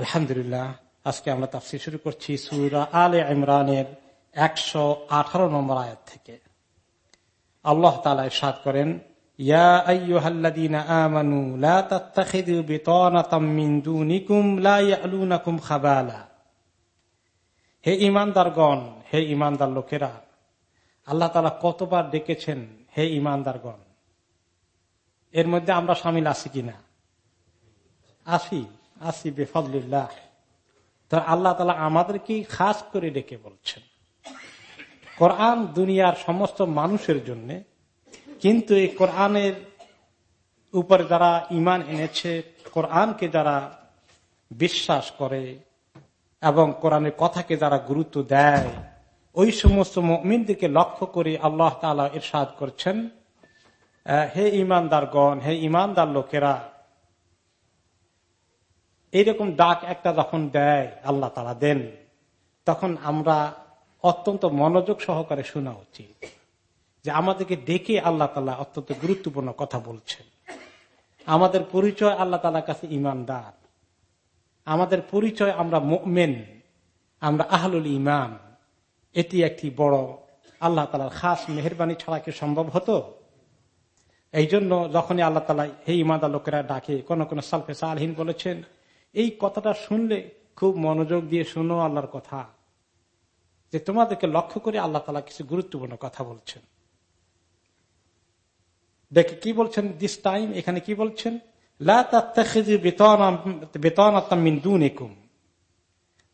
আলহামদুলিল্লাহ, আজকে আমরা তাফসির শুরু করছি সুরা আলে ইমরানের একশো আঠারো নম্বর আয়াত থেকে। আল্লাহ তালা সাদ করেন হে ইমানদারগণ হে ইমানদার লোকেরা, আল্লাহ তালা কতবার ডেকেছেন, হে ইমানদারগণ এর মধ্যে আমরা সামিল আছি কিনা? আসি আসি বেফল্লাহ তো আল্লাহ তালা আমাদেরকে খাস করে ডেকে বলছেন। কোরআন দুনিয়ার সমস্ত মানুষের জন্য, কিন্তু এই কোরআনের উপরে যারা ইমান এনেছে, কোরআনকে যারা বিশ্বাস করে এবং কোরআনের কথাকে যারা গুরুত্ব দেয়, ওই সমস্ত মিনদেরকে লক্ষ্য করে আল্লাহ তালা ইরশাদ করছেন হে ইমানদারগণ হে ইমানদার লোকেরা এইরকম ডাক একটা যখন দেয়, আল্লাহ তালা দেন, তখন আমরা অত্যন্ত মনোযোগ সহকারে শোনা উচিত যে আমাদেরকে ডেকে আল্লাহ তালা অত্যন্ত গুরুত্বপূর্ণ কথা বলছেন। আমাদের পরিচয় আল্লাহ তালার কাছে ইমানদার। আমাদের পরিচয় আমরা মেন আমরা আহলুল ইমান। এটি একটি বড় আল্লাহ তালার খাস মেহরবানি ছাড়া কি সম্ভব হতো? এই জন্য যখনই আল্লাহ তালা হে ইমাদা লোকেরা ডাকে, কোন কোন সালফে সালহীন বলেছেন এই কথাটা শুনলে খুব মনোযোগ দিয়ে শুনো আল্লাহর কথা। যে তোমাদেরকে লক্ষ্য করে আল্লাহ তালা কিছু গুরুত্বপূর্ণ কথা বলছেন। দেখে কি বলছেন? দিস টাইম এখানে কি বলছেন? বেতন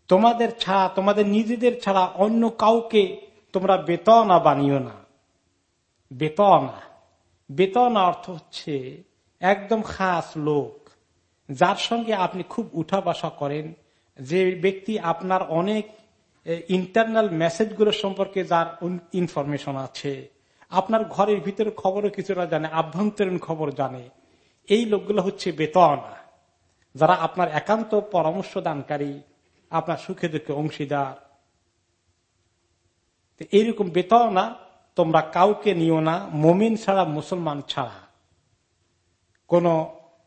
তোমাদের ছাড়া, তোমাদের নিজেদের ছাড়া অন্য কাউকে তোমরা বেতনা বানিও না। বেতনা। বেতনা অর্থ হচ্ছে একদম খাস লোক যার সঙ্গে আপনি খুব উঠা বসা করেন, যে ব্যক্তি আপনার অনেক ইন্টারনাল মেসেজগুলো সম্পর্কে যার ইনফরমেশন আছে, আপনার ঘরের ভিতরে খবরও কিছুটা জানে, আভ্যন্তরীণ খবর জানে, এই লোকগুলো হচ্ছে বেতন। যারা আপনার একান্ত পরামর্শ দানকারী আপনার সুখে দুঃখে অংশীদার। এইরকম বেতনা তোমরা কাউকে নিও না, মমিন ছাড়া মুসলমান ছাড়া। কোন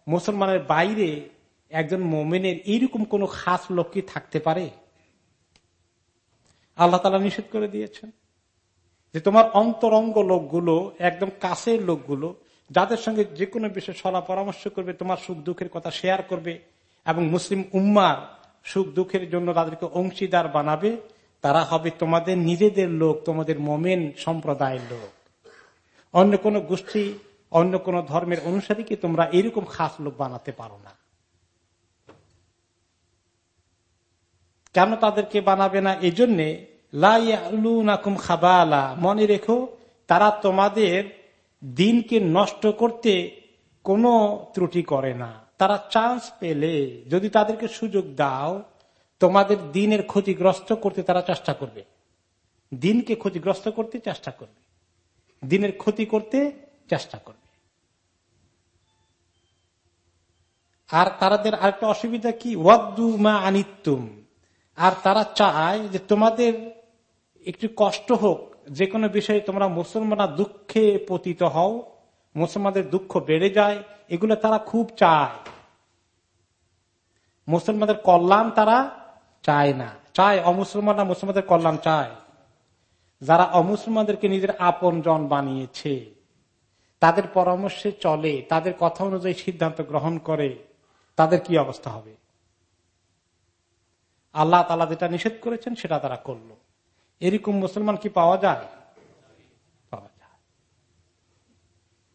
মুসলমানের বাইরে একজন মোমেনের এইরকম কোন খাস লোক থাকতে পারে? আল্লাহ তালা নিষেধ করে দিয়েছেন যে তোমার অন্তরঙ্গ লোকগুলো, একদম কাছের লোকগুলো, যাদের সঙ্গে যে কোনো বিষয়ে সলা পরামর্শ করবে, তোমার সুখ দুঃখের কথা শেয়ার করবে এবং মুসলিম উম্মার সুখ দুঃখের জন্য তাদেরকে অংশীদার বানাবে, তারা হবে তোমাদের নিজেদের লোক, তোমাদের মোমেন সম্প্রদায়ের লোক। অন্য কোন গোষ্ঠী অন্য কোন ধর্মের অনুসারীকে তোমরা এরকম খাস লোক বানাতে পারো না? কেন তাদেরকে বানাবে না? এই জন্যে লাইয়াকুম খাবালা। মনে রেখো, তারা তোমাদের দিনকে নষ্ট করতে কোনো ত্রুটি করে না। তারা চান্স পেলে, যদি তাদেরকে সুযোগ দাও, তোমাদের দিনের ক্ষতিগ্রস্ত করতে তারা চেষ্টা করবে। দিনকে ক্ষতিগ্রস্ত করতে চেষ্টা করবে। দিনের ক্ষতি করতে চেষ্টা করবে। আর তাদের আরেকটা অসুবিধা কি? ওয়াদ্দু মা আনিতুম। আর তারা চায় যে তোমাদের একটু কষ্ট হোক, যে কোনো বিষয়ে তোমরা মুসলমানরা দুঃখে পতিত হও, মুসলমানদের দুঃখ বেড়ে যায়, এগুলো তারা খুব চায়। মুসলমানদের কল্যাণ তারা চায় না। চায় অমুসলমানরা মুসলমানদের কল্যাণ চায়। যারা অমুসলমানদেরকে নিজের আপন জন বানিয়েছে। তাদের পরামর্শে চলে, তাদের কথা অনুযায়ী সিদ্ধান্ত গ্রহণ করে, তাদের কি অবস্থা হবে? আল্লাহ তালা যেটা নিষেধ করেছেন, সেটা তারা করল। এরকম মুসলমান কি পাওয়া যায়? পাওয়া যায়।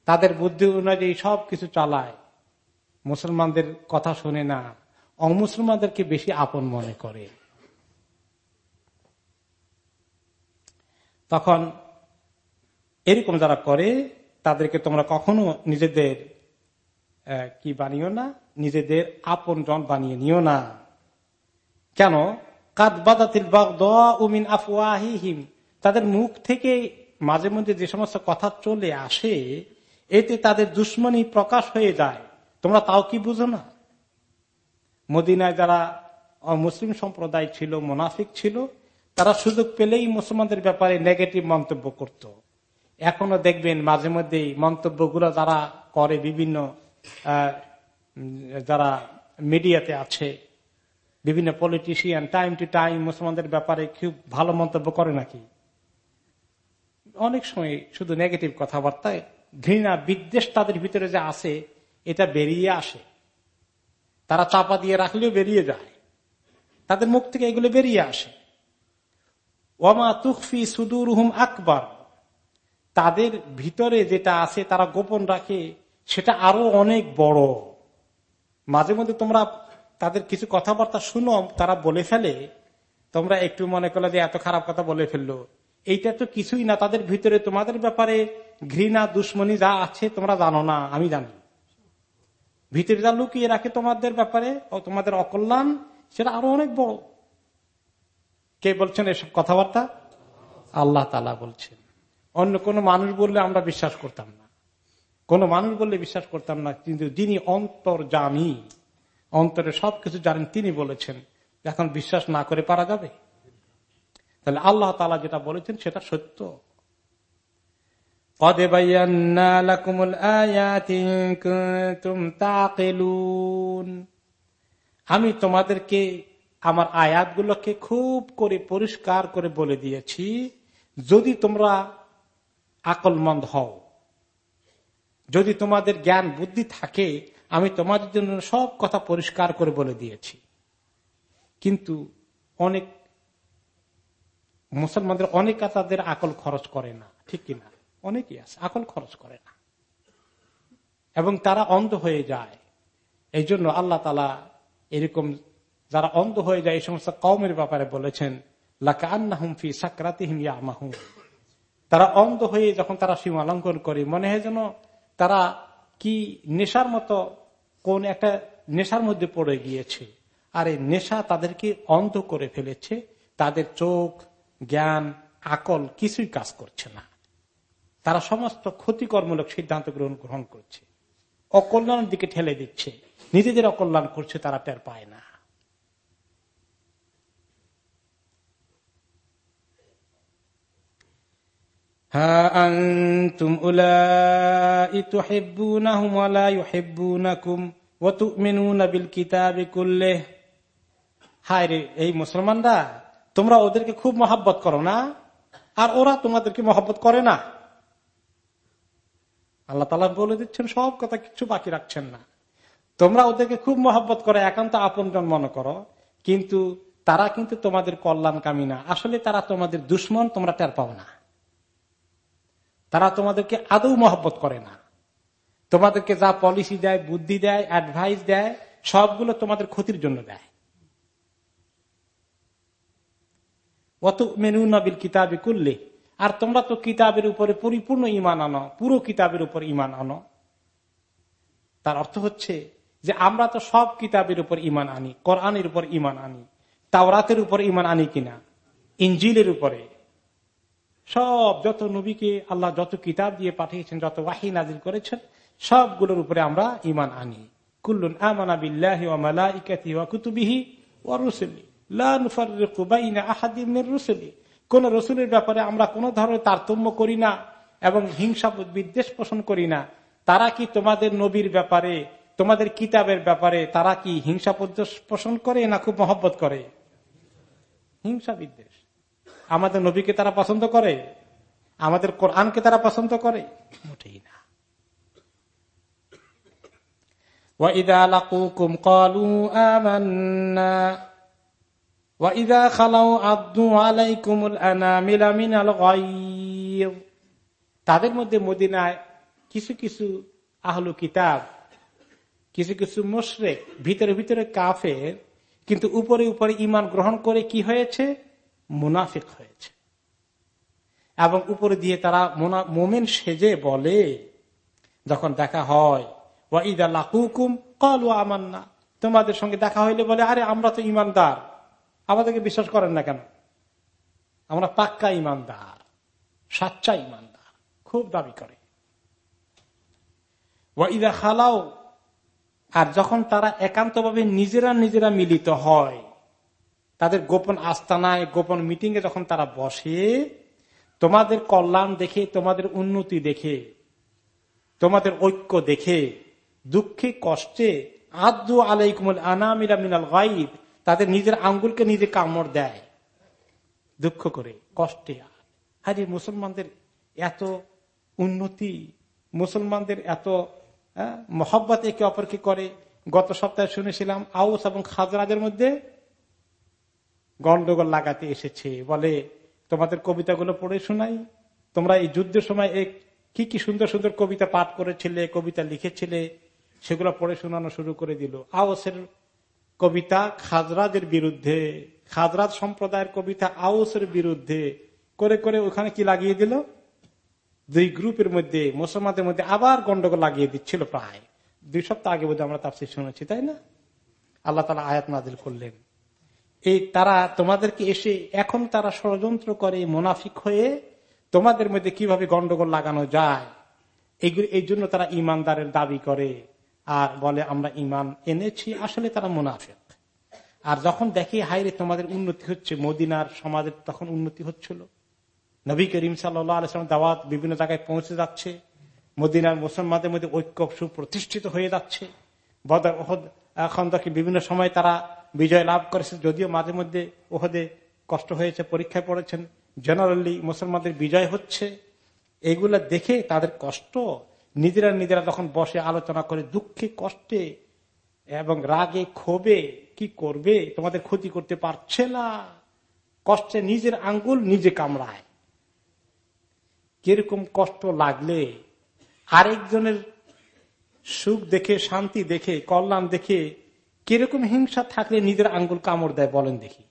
তাদের বুদ্ধি অনুযায়ী সব কিছু চালায়। মুসলমানদের কথা শুনে না, অমুসলমানদেরকে বেশি আপন মনে করে। তখন এরকম যারা করে তাদেরকে তোমরা কখনো নিজেদের কি বানিও না? নিজেদের আপন জন বানিয়ে নিও না। কেন? কাদবাদাতিল উমিন আফওয়াহিহিম। তাদের মুখ থেকে মাঝে মধ্যে যে সমস্ত কথা চলে আসে, এতে তাদের দুশ্মনী প্রকাশ হয়ে যায়। তোমরা তাও কি বুঝো না? মদিনায় যারা মুসলিম সম্প্রদায় ছিল, মোনাফিক ছিল, তারা সুযোগ পেলেই মুসলমানদের ব্যাপারে নেগেটিভ মন্তব্য করত। এখনও দেখবেন মাঝে মধ্যে মন্তব্যগুলো যারা করে বিভিন্ন যারা মিডিয়াতে আছে, বিভিন্ন পলিটিশিয়ান টাইম টু টাইম মুসলমানদের ব্যাপারে খুব ভালো মন্তব্য করে নাকি? অনেক সময় শুধু নেগেটিভ কথাবার্তায় ঘৃণা, বিদ্বেষ তাদের ভিতরে যে আছে, এটা বেরিয়ে আসে। তারা চাপা দিয়ে রাখলেও বেরিয়ে যায়। তাদের মুখ থেকে এগুলো বেরিয়ে আসে। ওমা তুফি সুদুর হুম আকবর। তাদের ভিতরে যেটা আছে তারা গোপন রাখে, সেটা আরও অনেক বড়। মাঝে মধ্যে তোমরা তাদের কিছু কথাবার্তা শুনো, তারা বলে ফেলে। তোমরা একটু মনে করলে যে এত খারাপ কথা বলে ফেলল। এইটা তো কিছুই না, তাদের ভিতরে তোমাদের ব্যাপারে ঘৃণা, দুশ্মনী যা আছে তোমরা জানো না, আমি জানি। ভিতরে যা লুকিয়ে রাখে তোমাদের ব্যাপারে, ও তোমাদের অকল্যাণ, সেটা আরও অনেক বড়। কে বলছেন এসব কথাবার্তা? আল্লাহ তালা বলছেন। অন্য কোন মানুষ বললে আমরা বিশ্বাস করতাম না। কোন মানুষ বললে বিশ্বাস করতাম না, কিন্তু যিনি অন্তর জানি অন্তরে সবকিছু জানেন, তিনি বলেছেন, এখন বিশ্বাস না করে পারা যাবে? তাহলে আল্লাহ তালা যেটা বলেছেন সেটা সত্য। আমি তোমাদেরকে আমার আয়াতগুলোকে খুব করে পরিষ্কার করে বলে দিয়েছি। যদি তোমরা আকলমন্দ হও। যদি তোমাদের জ্ঞান বুদ্ধি থাকে, আমি তোমাদের জন্য সব কথা পরিষ্কার করে বলে দিয়েছি। কিন্তু অনেক মুসলমানদের অনেক তাদের আকল খরচ করে না, ঠিক কিনা অনেকেই আছে, আকল খরচ করে না। এবং তারা অন্ধ হয়ে যায়। এই জন্য আল্লাহ তালা এরকম যারা অন্ধ হয়ে যায়, এই সমস্ত কমের ব্যাপারে বলেছেন তারা অন্ধ হয়ে যখন তারা সীমা লঙ্ঘন করে, মনে হয় যেন তারা কি নেশার মতো কোন একটা নেশার মধ্যে পড়ে গিয়েছে। আর এই নেশা তাদেরকে অন্ধ করে ফেলেছে। তাদের চোখ, জ্ঞান, আকল কিছুই কাজ করছে না। তারা সমস্ত ক্ষতিকরমূলক সিদ্ধান্ত গ্রহণ গ্রহণ করছে। অকল্যাণের দিকে ঠেলে দিচ্ছে। নিজেদের অকল্যাণ করছে, তারা টের পায় না। হায় রে, এই মুসলমানরা, তোমরা ওদেরকে খুব মহাব্বত করো না? আর ওরা তোমাদেরকে মহব্বত করে না? আল্লাহ তালা বলে দিচ্ছেন, সব কথা কিছু বাকি রাখছেন না। তোমরা ওদেরকে খুব মহব্বত করে, একান্ত আপনজন মনে করো, কিন্তু তারা কিন্তু তোমাদের কল্যাণ কামী না। আসলে তারা তোমাদের দুশ্মন, তোমরা টের পাও না। তারা তোমাদেরকে আদৌ মহব্বত করে না। তোমাদেরকে যা পলিসি দেয়, বুদ্ধি দেয় অ্যাডভাইস দেয়, সবগুলো তোমাদের ক্ষতির জন্য দেয়। অত মেনু নবিল কিতাবে করলে আর তোমরা তো কিতাবের উপরে পরিপূর্ণ ইমান আনো, পুরো কিতাবের উপর ইমান আনো। তার অর্থ হচ্ছে যে আমরা তো সব কিতাবের উপর ইমান আনি, কোরআনের উপর ইমান আনি, তাওরাতের উপর ইমান আনি কিনা ইঞ্জিলের উপরে। সব যত নবীকে আল্লাহ যত কিতাব দিয়ে পাঠিয়েছেন, যত ওয়াহি নাজির করেছেন, সবগুলোর উপরে আমরা ইমান আনি। কুল্লুন আমানা বিল্লাহি ওয়া মালাইকাতি ওয়া কুতুবিহি ওয়া রুসুলি। কোন রসুলের ব্যাপারে আমরা কোন ধরনের তারতম্য করি না এবং হিংসা বিদ্বেষ পোষণ করি না। তারা কি তোমাদের নবীর ব্যাপারে, তোমাদের কিতাবের ব্যাপারে, তারা কি হিংসা পোষণ করে না খুব মহব্বত করে? হিংসা বিদ্বেষ। আমাদের নবীকে তারা পছন্দ করে? আমাদের কোরআনকে তারা পছন্দ করে? মোটেই না। তাদের মধ্যে মদিনায় কিছু কিছু আহলু কিতাব, কিছু কিছু মুশরেক, ভিতরে ভিতরে কাফের, কিন্তু উপরে উপরে ইমান গ্রহণ করে কি হয়েছে? মুনাফিক হয়েছে। এবং উপরে দিয়ে তারা মোমেন সেজে বলে, যখন দেখা হয় ওয়াইদা লাকুকুম কলু আমান্না। তোমাদের সঙ্গে দেখা হইলে বলে, আরে, আমরা তো ইমানদার। আমাদেরকে বিশ্বাস করেন না কেন? আমরা পাক্কা ইমানদার, সাচ্চা ইমানদার, খুব দাবি করে। ওয়াইদা খালাও আর যখন তারা একান্তভাবে নিজেরা নিজেরা মিলিত হয় তাদের গোপন আস্তানায় গোপন মিটিং এ যখন তারা বসে তোমাদের কল্যাণ দেখে তোমাদের উন্নতি দেখে তোমাদের ঐক্য দেখে দুঃখে কষ্টে আদু আলাইকুমুল আনামিরা মিনাল গাইব তাদের নিজের আঙ্গুলকে নিজে কামড় দেয় দুঃখ করে কষ্টে আরে। মুসলমানদের এত উন্নতি মুসলমানদের এত হ্যাঁ, মহব্বত একে অপরকে করে গত সপ্তাহে শুনেছিলাম আউস এবং খাজরাজের মধ্যে গন্ডগোল লাগাতে এসেছে। বলে, তোমাদের কবিতাগুলো পড়ে শোনাই। তোমরা এই যুদ্ধের সময় এক কি কি সুন্দর সুন্দর কবিতা পাঠ করেছিলে, কবিতা লিখেছিলে, সেগুলো পড়ে শোনানো শুরু করে দিল। আওসের কবিতা খাজরাজের বিরুদ্ধে, খাজরাজ সম্প্রদায়ের কবিতা আওসের বিরুদ্ধে, করে করে ওখানে কি লাগিয়ে দিল? দুই গ্রুপের মধ্যে, মুসলমানদের মধ্যে আবার গন্ডগোল লাগিয়ে দিচ্ছিল প্রায়। দুই সপ্তাহ আগে বোধহয় আমরা তার শুনেছি, তাই না? আল্লাহ তালা আয়াত নাজিল করলেন। এই তারা তোমাদেরকে এসে এখন তারা ষড়যন্ত্র করে, মোনাফিক হয়ে তোমাদের মধ্যে কীভাবে গন্ডগোল লাগানো যায়? এইগুলি এই জন্য তারা ইমানদারের দাবি করে আর বলে, আমরা ইমান এনেছি, আসলে তারা মুনাফিক। আর যখন দেখে হাইরে তোমাদের উন্নতি হচ্ছে। মদিনার সমাজের তখন উন্নতি হচ্ছিল। নবী করিম সাল্লাম দাওয়াত বিভিন্ন জায়গায় পৌঁছে যাচ্ছে। মদিনার মুসলমানদের মধ্যে ঐক্য সুপ্রতিষ্ঠিত হয়ে যাচ্ছে। বদর এখন বিভিন্ন সময় তারা বিজয় লাভ করেছে। যদিও মাঝে মধ্যে ওহদে কষ্ট হয়েছে, পরীক্ষায় পড়েছেন। জেনারেলি মুসলমানদের বিজয় হচ্ছে। এগুলা দেখে তাদের কষ্ট, নিজেরা নিজেরা যখন বসে আলোচনা করে দুঃখে, কষ্টে এবং রাগে, ক্ষোভে, কি করবে? তোমাদের ক্ষতি করতে পারছে না। কষ্টে নিজের আঙ্গুল নিজে কামড়ায়। কীরকম কষ্ট লাগলে আরেকজনের সুখ দেখে, শান্তি দেখে, কল্যাণ দেখে, কীরকম হিংসা থাকলে নিজের আঙ্গুল কামড় দেয় বলেন দেখি।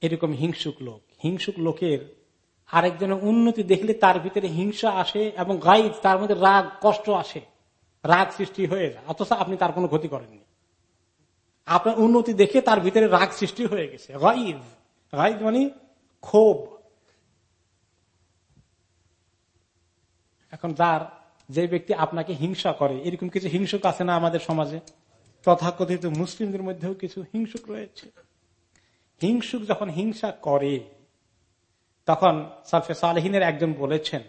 এরকম হিংসুক লোক। হিংসুক লোকের আরেকজনের উন্নতি দেখলে তার ভিতরে হিংসা আসে এবং গাইড তার মধ্যে রাগ, কষ্ট আসে। রাগ সৃষ্টি হয়ে যায়। অথচ আপনি তার কোনো ক্ষতি করেননি। আপনার উন্নতি দেখে তার ভিতরে রাগ সৃষ্টি হয়ে গেছে। গাইদ গাইদ মানে ক্ষোভ। এখন যার যে ব্যক্তি আপনাকে হিংসা করে এরকম কিছু হিংসুক আছে না আমাদের সমাজে? তথাকথিত মুসলিমদের মধ্যেও কিছু হিংসুক রয়েছে। হিংসুক যখন হিংসা করে তখন সালফে সালহিনের একজন বলেছেন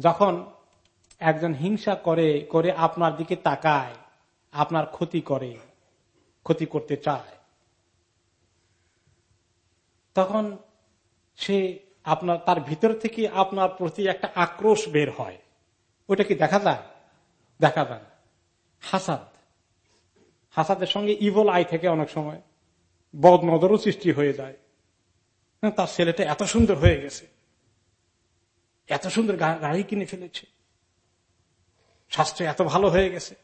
যখন একজন হিংসা করে করে আপনার দিকে তাকায় আপনার ক্ষতি করে ক্ষতি করতে চায় তখন সে আপনার তার ভিতর থেকে আপনার প্রতি একটা আক্রোশ বের হয়। ওটা কি দেখা যায়? দেখা যায় হাসাদ। হাসাদের সঙ্গে ইভল আই থেকে অনেক সময় বদ নজরও সৃষ্টি হয়ে যায়। হ্যাঁ, তার ছেলেটা এত সুন্দর হয়ে গেছে। এত সুন্দর গাড়ি কিনে ফেলেছে। স্বাস্থ্য এত ভালো হয়ে গেছে।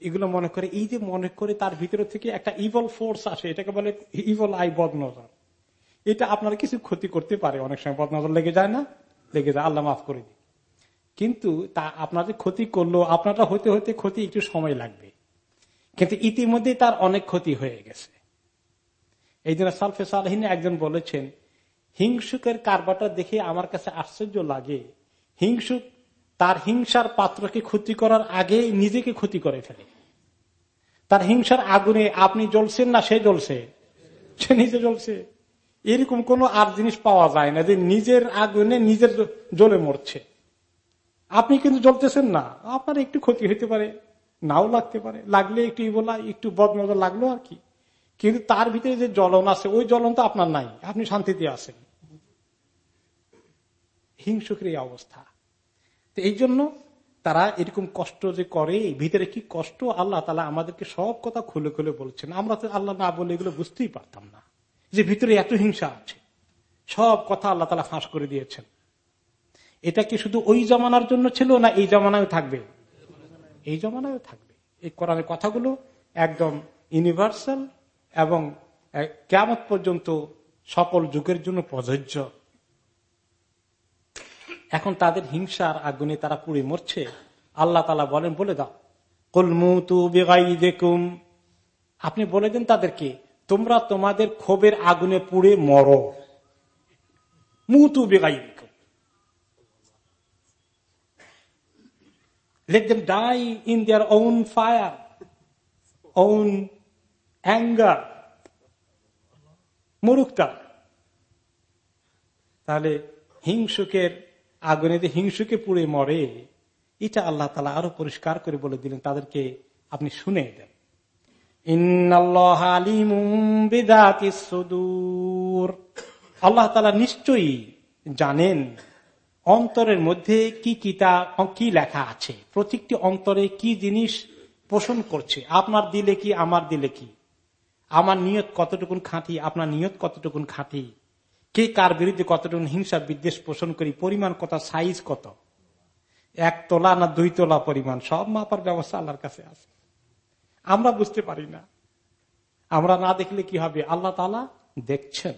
এগুলো মনে করে এই যে মনে করে তার ভিতরে থেকে একটা ইভল ফোর্স আসে এটাকে বলে ইভল আই বদ নজর এটা আপনার কিছু ক্ষতি করতে পারে। অনেক সময় বদ নজর লেগে যায় না, লেগে যায়। আল্লাহ মাফ করে দিই কিন্তু তা আপনার ক্ষতি করল, আপনারটা হতে হতে ক্ষতি একটু সময় লাগবে। কিন্তু ইতিমধ্যে তার অনেক ক্ষতি হয়ে গেছে। এই জন্য সালফে সালহিন একজন বলেছেন, হিংসুকের কারবারটা দেখে আমার কাছে আশ্চর্য লাগে। হিংসুক তার হিংসার পাত্রকে ক্ষতি করার আগে নিজেকে ক্ষতি করে ফেলে। তার হিংসার আগুনে আপনি জ্বলছেন না, সে জ্বলছে। সে নিজে জ্বলছে। এরকম কোন আর জিনিস পাওয়া যায় না যে নিজের আগুনে নিজের জ্বলে মরছে। আপনি কিন্তু জ্বলতেছেন না। আপনার একটু ক্ষতি হইতে পারে, নাও লাগতে পারে। লাগলে একটু বলা একটু বদনজর লাগল আর কি। কিন্তু তার ভিতরে যে জ্বলন আছে, ওই জ্বলন তো আপনার নাই। আপনি শান্তিতে আছেন। হিংসুকের এই অবস্থা। তো এই জন্য তারা এরকম কষ্ট যে করে ভিতরে কি কষ্ট? আল্লাহ তালা আমাদেরকে সব কথা খুলে খুলে বলছেন। আমরা তো আল্লাহ না বলে এগুলো বুঝতেই পারতাম না। যে ভিতরে এত হিংসা আছে। সব কথা আল্লাহ তালা ফাঁস করে দিয়েছেন। এটা কি শুধু ওই জমানার জন্য ছিল না এই জমানায় থাকবে? এই জমানায় থাকবে। এই কোরআনের কথাগুলো একদম ইউনিভার্সাল এবং কেমন পর্যন্ত সকল যুগের জন্য প্রযোজ্য। এখন তাদের হিংসার আগুনে তারা পুড়ে মরছে। আল্লাহ তালা বলেন, বলে দাও। কলমু তু বেগাই দেখুম আপনি বলে দেন তাদেরকে তোমরা তোমাদের ক্ষোভের আগুনে পুড়ে মরো। মুতু বেগাই দেখুম let them die in their own fire own anger মরুক তাহলে হিংসুকের আগুনে যে হিংসুকে পুড়ে মরে, এটা আল্লাহ তালা আরও পরিষ্কার করে বলে দিলেন, তাদেরকে আপনি শুনে দেন। আল্লাহ তালা নিশ্চয়ই জানেন অন্তরের মধ্যে কি কিতা কি লেখা আছে, প্রত্যেকটি অন্তরে কি জিনিস পোষণ করছে, আপনার দিলে কি, আমার দিলে কি, আমার নিয়ত কতটুকুন খাঁটি, আপনার নিয়ত কতটুকুন খাঁটি, কে কার বিরুদ্ধে কতটুকুন হিংসা বিদ্বেষ পোষণ করি, পরিমাণ কত, সাইজ কত, এক তোলা না দুই তোলা পরিমাণ, সব মাপার ব্যবস্থা আল্লাহর কাছে আছে। আমরা বুঝতে পারি না। আমরা না দেখলে কি হবে? আল্লাহ তালা দেখছেন।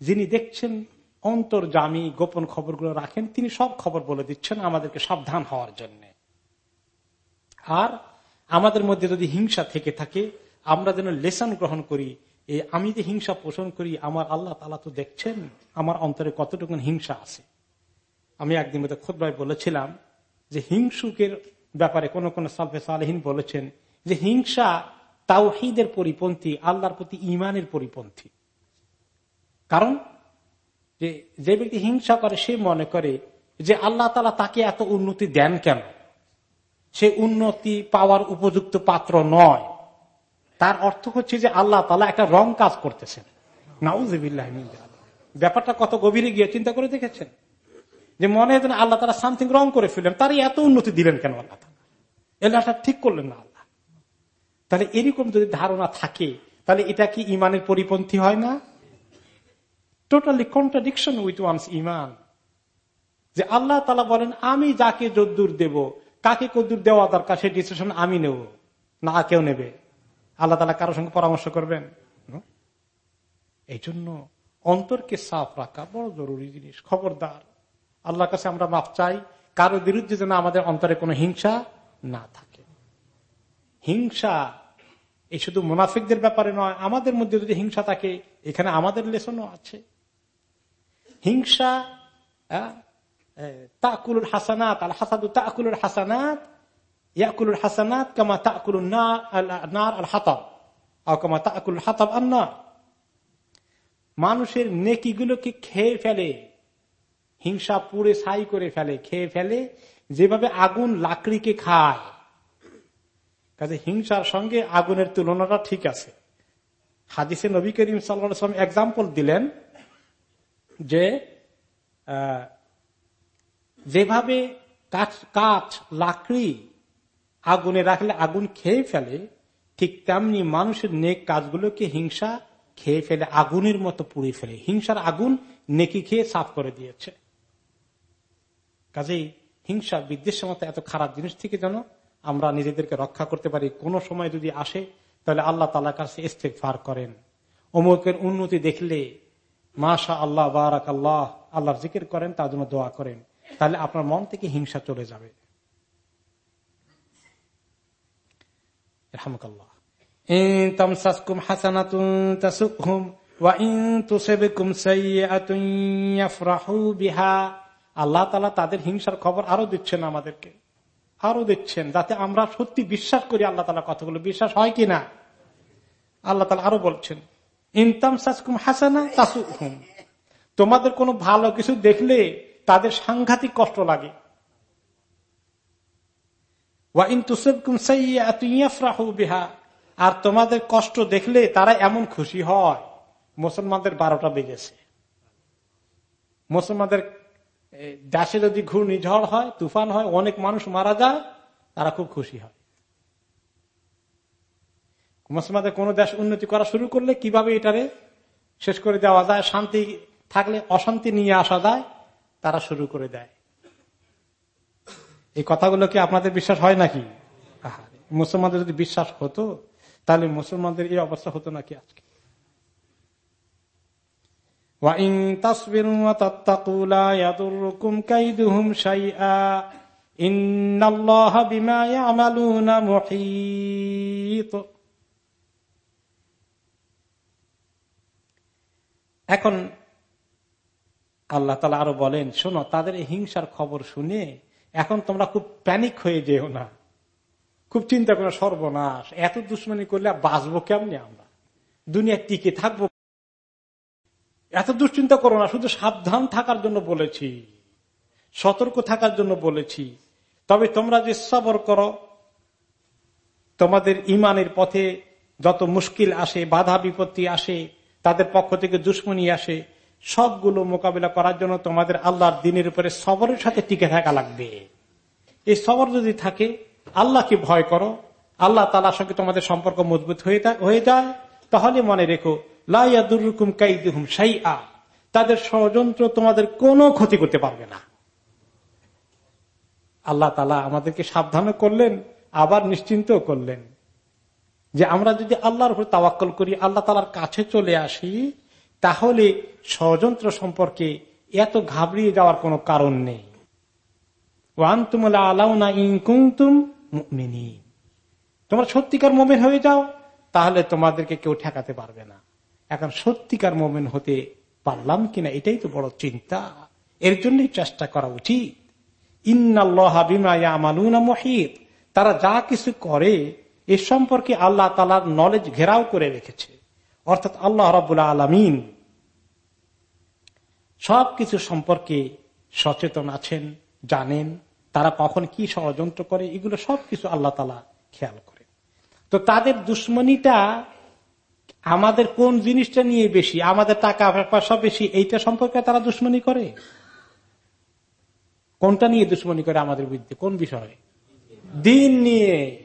যিনি দেখছেন, অন্তর জামি, গোপন খবরগুলো রাখেন, তিনি সব খবর বলে দিচ্ছেন আমাদেরকে সাবধান হওয়ার জন্য। আর আমাদের মধ্যে যদি হিংসা থেকে থাকে, আমরা যেন লেসন গ্রহণ করি এই আমি যে হিংসা পোষণ করি, আমার আল্লাহ তালা তো দেখছেন, আমার অন্তরে কতটুকু হিংসা আছে। আমি একদিন মধ্যে খুব বলেছিলাম যে হিংসুকের ব্যাপারে কোন কোন সালফে সালহীন বলেছেন যে হিংসা তাওহিদের পরিপন্থী, আল্লাহর প্রতি ইমানের পরিপন্থী। কারণ যে যে ব্যক্তি হিংসা করে, সে মনে করে যে আল্লাহ তালা তাকে এত উন্নতি দেন কেন? সে উন্নতি পাওয়ার উপযুক্ত পাত্র নয়। তার অর্থ হচ্ছে যে আল্লাহ তালা একটা রং কাজ করতেছেন। নাউজিবিল্লাহ ব্যাপারটা কত গভীরে গিয়ে চিন্তা করে দেখেছেন? যে মনে হয় আল্লাহ তালা সামথিং রং করে ফেললেন, তারই এত উন্নতি দিলেন কেন আল্লাহ এলাটা ঠিক করলেন না তাহলে এরকম যদি ধারণা থাকে, তাহলে এটা কি ইমানের পরিপন্থী হয় না? টোটালি কন্ট্রাডিকশন উইথ ওয়ান্স ইমান যে আল্লাহ তালা বলেন, আমি যাকে যদ্দুর দেব, কাকে কদ্দুর দেওয়া দরকার সেই ডিসিশন আমি নেব, না কেউ নেবে। আল্লাহ তালা কারোর সঙ্গে পরামর্শ করবেন? এই জন্য অন্তরকে সাফ রাখা বড় জরুরি জিনিস, খবরদার। আল্লাহর কাছে আমরা মাফ চাই, কারও বিরুদ্ধে যেন আমাদের অন্তরে কোনো হিংসা না থাকে। হিংসা, এই শুধু মুনাফিকদের ব্যাপারে নয়, আমাদের মধ্যে যদি হিংসা থাকে, এখানে আমাদের লেসনও আছে। হিংসা তাকুলুর হাসানাত, আল হাসাদু তাকুলুর হাসানাত ইয়াকুলুর হাসানাত কামা তাকুলুর নার, আল হাতাব কামা তাকুল হাতাব আন্না মানুষের নেকিগুলোকে খেয়ে ফেলে, হিংসা পুড়ে ছাই করে ফেলে, খেয়ে ফেলে, যেভাবে আগুন লাকড়িকে খায় কাজে হিংসার সঙ্গে আগুনের তুলনাটা ঠিক আছে। হাদিসে নবী করিম সাল্লাম এক্সাম্পল দিলেন যে যেভাবে কাঠ কাঠ, লাকড়ি আগুনে রাখলে আগুন খেয়ে ফেলে, ঠিক তেমনি মানুষের নেক কাজগুলোকে হিংসা খেয়ে ফেলে, আগুনের মতো পুড়ে ফেলে। হিংসার আগুন নেকি খেয়ে সাফ করে দিয়েছে। কাজেই হিংসা বিদ্বেষের মতো এত খারাপ জিনিস থেকে যেন আমরা নিজেদেরকে রক্ষা করতে পারি। কোন সময় যদি আসে, তাহলে আল্লাহ তালা কাছে ইস্তেক ফার করেন। অমুকের উন্নতি দেখলে মাশা আল্লাহ বারাক আল্লাহ আল্লাহর জিকির করেন, তার জন্য দোয়া করেন। তাহলে আপনার মন থেকে হিংসা চলে যাবে। আল্লাহ তালা তাদের হিংসার খবর আরও দিচ্ছেন আমাদেরকে। আরও দিচ্ছেন, যাতে আমরা সত্যি বিশ্বাস করি আল্লাহ তালা কথাগুলো। বিশ্বাস হয় কি না আল্লাহ তালা আরও বলছেন ইনতাম সাসকুম হাসানা তাসুহুম। তোমাদের কোনো ভালো কিছু দেখলে তাদের সাংঘাতিক কষ্ট লাগে। আর তোমাদের কষ্ট দেখলে তারা এমন খুশি হয়। মুসলমানদের বারোটা বেজেছে। মুসলমানদের দেশে যদি ঘূর্ণিঝড় হয়, তুফান হয়, অনেক মানুষ মারা যায়, তারা খুব খুশি হয়। মুসলমানদের কোন দেশ উন্নতি করা শুরু করলে কীভাবে এটারে শেষ করে দেওয়া যায়, শান্তি থাকলে অশান্তি নিয়ে আসা যায়, তারা শুরু করে দেয়। এই কথাগুলো কি আপনাদের বিশ্বাস হয় নাকি? মুসলমানদের যদি বিশ্বাস হতো, তাহলে মুসলমানদের এই অবস্থা হতো নাকি আজকে? এখন আল্লাহ তালা আরও বলেন, শোনো, তাদের হিংসার খবর শুনে এখন তোমরা খুব প্যানিক হয়ে যেও না। খুব চিন্তা করো, সর্বনাশ। এত দুশ্মনী করলে বাঁচবো কেমনি আমরা? দুনিয়া টিকে থাকব এত দুশ্চিন্তা করো না, শুধু সাবধান থাকার জন্য বলেছি, সতর্ক থাকার জন্য বলেছি। তবে তোমরা যে সবর করো, তোমাদের ইমানের পথে যত মুশকিল আসে, বাধা বিপত্তি আসে, তাদের পক্ষ থেকে দুশ্মনী আসে, সবগুলো মোকাবিলা করার জন্য তোমাদের আল্লাহর দিনের উপরে সবরের সাথে টিকে থাকা লাগবে। এই সবর যদি থাকে, আল্লাহকে ভয় করো, আল্লাহ তালার সঙ্গে তোমাদের সম্পর্ক মজবুত হয়ে যায়। তাহলে মনে রেখো লাইয়াদুরুকুম কাইদুহুম সাই আ তাদের ষড়যন্ত্র তোমাদের কোনো ক্ষতি করতে পারবে না। আল্লাহ তালা আমাদেরকে সাবধান করলেন, আবার নিশ্চিন্ত করলেন। যে আমরা যদি আল্লাহর উপর তাওয়াক্কল করি, আল্লাহ তালার কাছে চলে আসি, তাহলে ষড়যন্ত্র সম্পর্কে এত ঘাবড়িয়ে যাওয়ার কোনো কারণ নেই। তোমরা সত্যিকার মোমেন হয়ে যাও, তাহলে তোমাদেরকে কেউ ঠেকাতে পারবে না। এখন সত্যিকার মোমেন হতে পারলাম কিনা এটাই তো বড় চিন্তা। এর জন্যই চেষ্টা করা উচিত। মহিত। তারা যা কিছু করে, এ সম্পর্কে আল্লাহ তালার নলেজ ঘেরাও করে রেখেছে। অর্থাৎ আল্লাহ রবুল্লা আলমিন সবকিছু সম্পর্কে সচেতন আছেন, জানেন। তারা কখন কি ষড়যন্ত্র করে, এগুলো সবকিছু আল্লাহ তালা খেয়াল করে তো তাদের দুশ্মনীটা আমাদের কোন জিনিসটা নিয়ে বেশি? আমাদের টাকা পয়সা বেশি? এইটা সম্পর্কে তারা দুশ্মনী করে? কোনটা নিয়ে দুশ্মনী করে আমাদের বিরুদ্ধে? কোন বিষয়ে? দিন নিয়ে।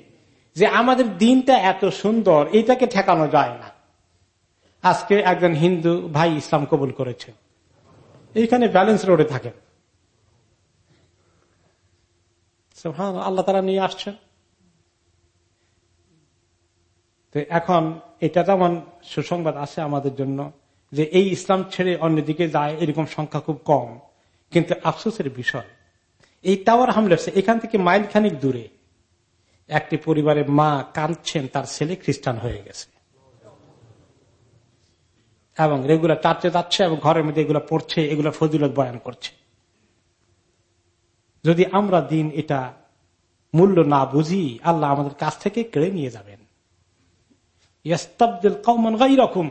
যে আমাদের দিনটা এত সুন্দর, এইটাকে ঠেকানো যায় না। আজকে একজন হিন্দু ভাই ইসলাম কবুল করেছে। এইখানে ব্যালেন্স রোডে থাকেন। আল্লাহ তারা নিয়ে আসছেন। তো এখন এটা যেমন সুসংবাদ আছে আমাদের জন্য যে এই ইসলাম ছেড়ে অন্যদিকে যায় এরকম সংখ্যা খুব কম। কিন্তু আফসোসের বিষয়, এই টাওয়ার হামলা এখান থেকে মাইল খানিক দূরে একটি পরিবারের মা কাঁদছেন, তার ছেলে খ্রিস্টান হয়ে গেছে। এবং রেগুলার চার্চে যাচ্ছে এবং ঘরের মধ্যে এগুলো পড়ছে, এগুলো ফজিলত বয়ান করছে। যদি আমরা দিন এটা মূল্য না বুঝি, আল্লাহ আমাদের কাছ থেকে কেড়ে নিয়ে যাবেন। রকম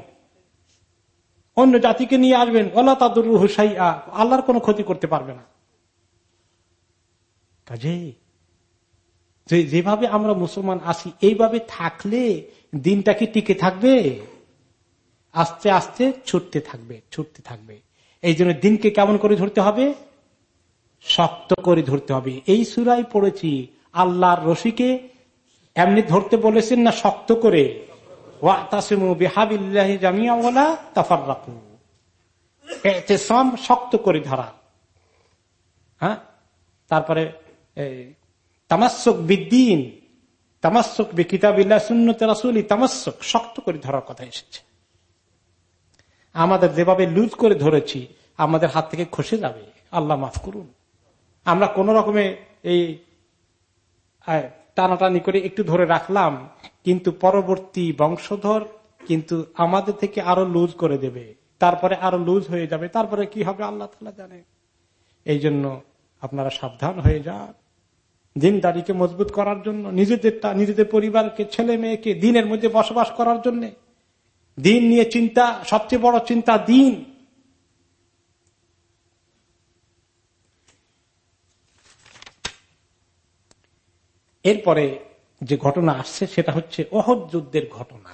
অন্য জাতিকে নিয়ে আসবেন। ওলা তাদুর হুসাইয়া আল্লাহর কোনো ক্ষতি করতে পারবে না। কাজে যেভাবে আমরা মুসলমান আসি এইভাবে থাকলে দিনটা কি টিকে থাকবে? আস্তে আস্তে ছুটতে থাকবে ছুটতে থাকবে। এই জন্য দিনকে কেমন করে ধরতে হবে? শক্ত করে ধরতে হবে। এই সুরাই পড়েছি, আল্লাহর রশিকে এমনি ধরতে বলেছেন না শক্ত করে? শক্ত করে ধরা। হ্যাঁ? তারপরে বিদ্দিন কিতাবিল্লাহ সুন্নত রাসুলি শক্ত করে ধরার কথা এসেছে। আমাদের যেভাবে লুজ করে ধরেছি, আমাদের হাত থেকে খসে যাবে। আল্লাহ মাফ করুন। আমরা কোন রকমে এই টানাটানি করে একটু ধরে রাখলাম কিন্তু পরবর্তী বংশধর কিন্তু আমাদের থেকে আরও লুজ করে দেবে। তারপরে আরও লুজ হয়ে যাবে। তারপরে কি হবে আল্লাহ তালা জানে। এই জন্য আপনারা সাবধান হয়ে যান। দিনদারিকে মজবুত করার জন্য, নিজেদেরটা, নিজেদের পরিবারকে, ছেলে মেয়েকে, দিনের মধ্যে বসবাস করার জন্য। দিন নিয়ে চিন্তা, সবচেয়ে বড় চিন্তা দিন। এরপরে যে ঘটনা আসছে, সেটা হচ্ছে ওহদ যুদ্ধের ঘটনা।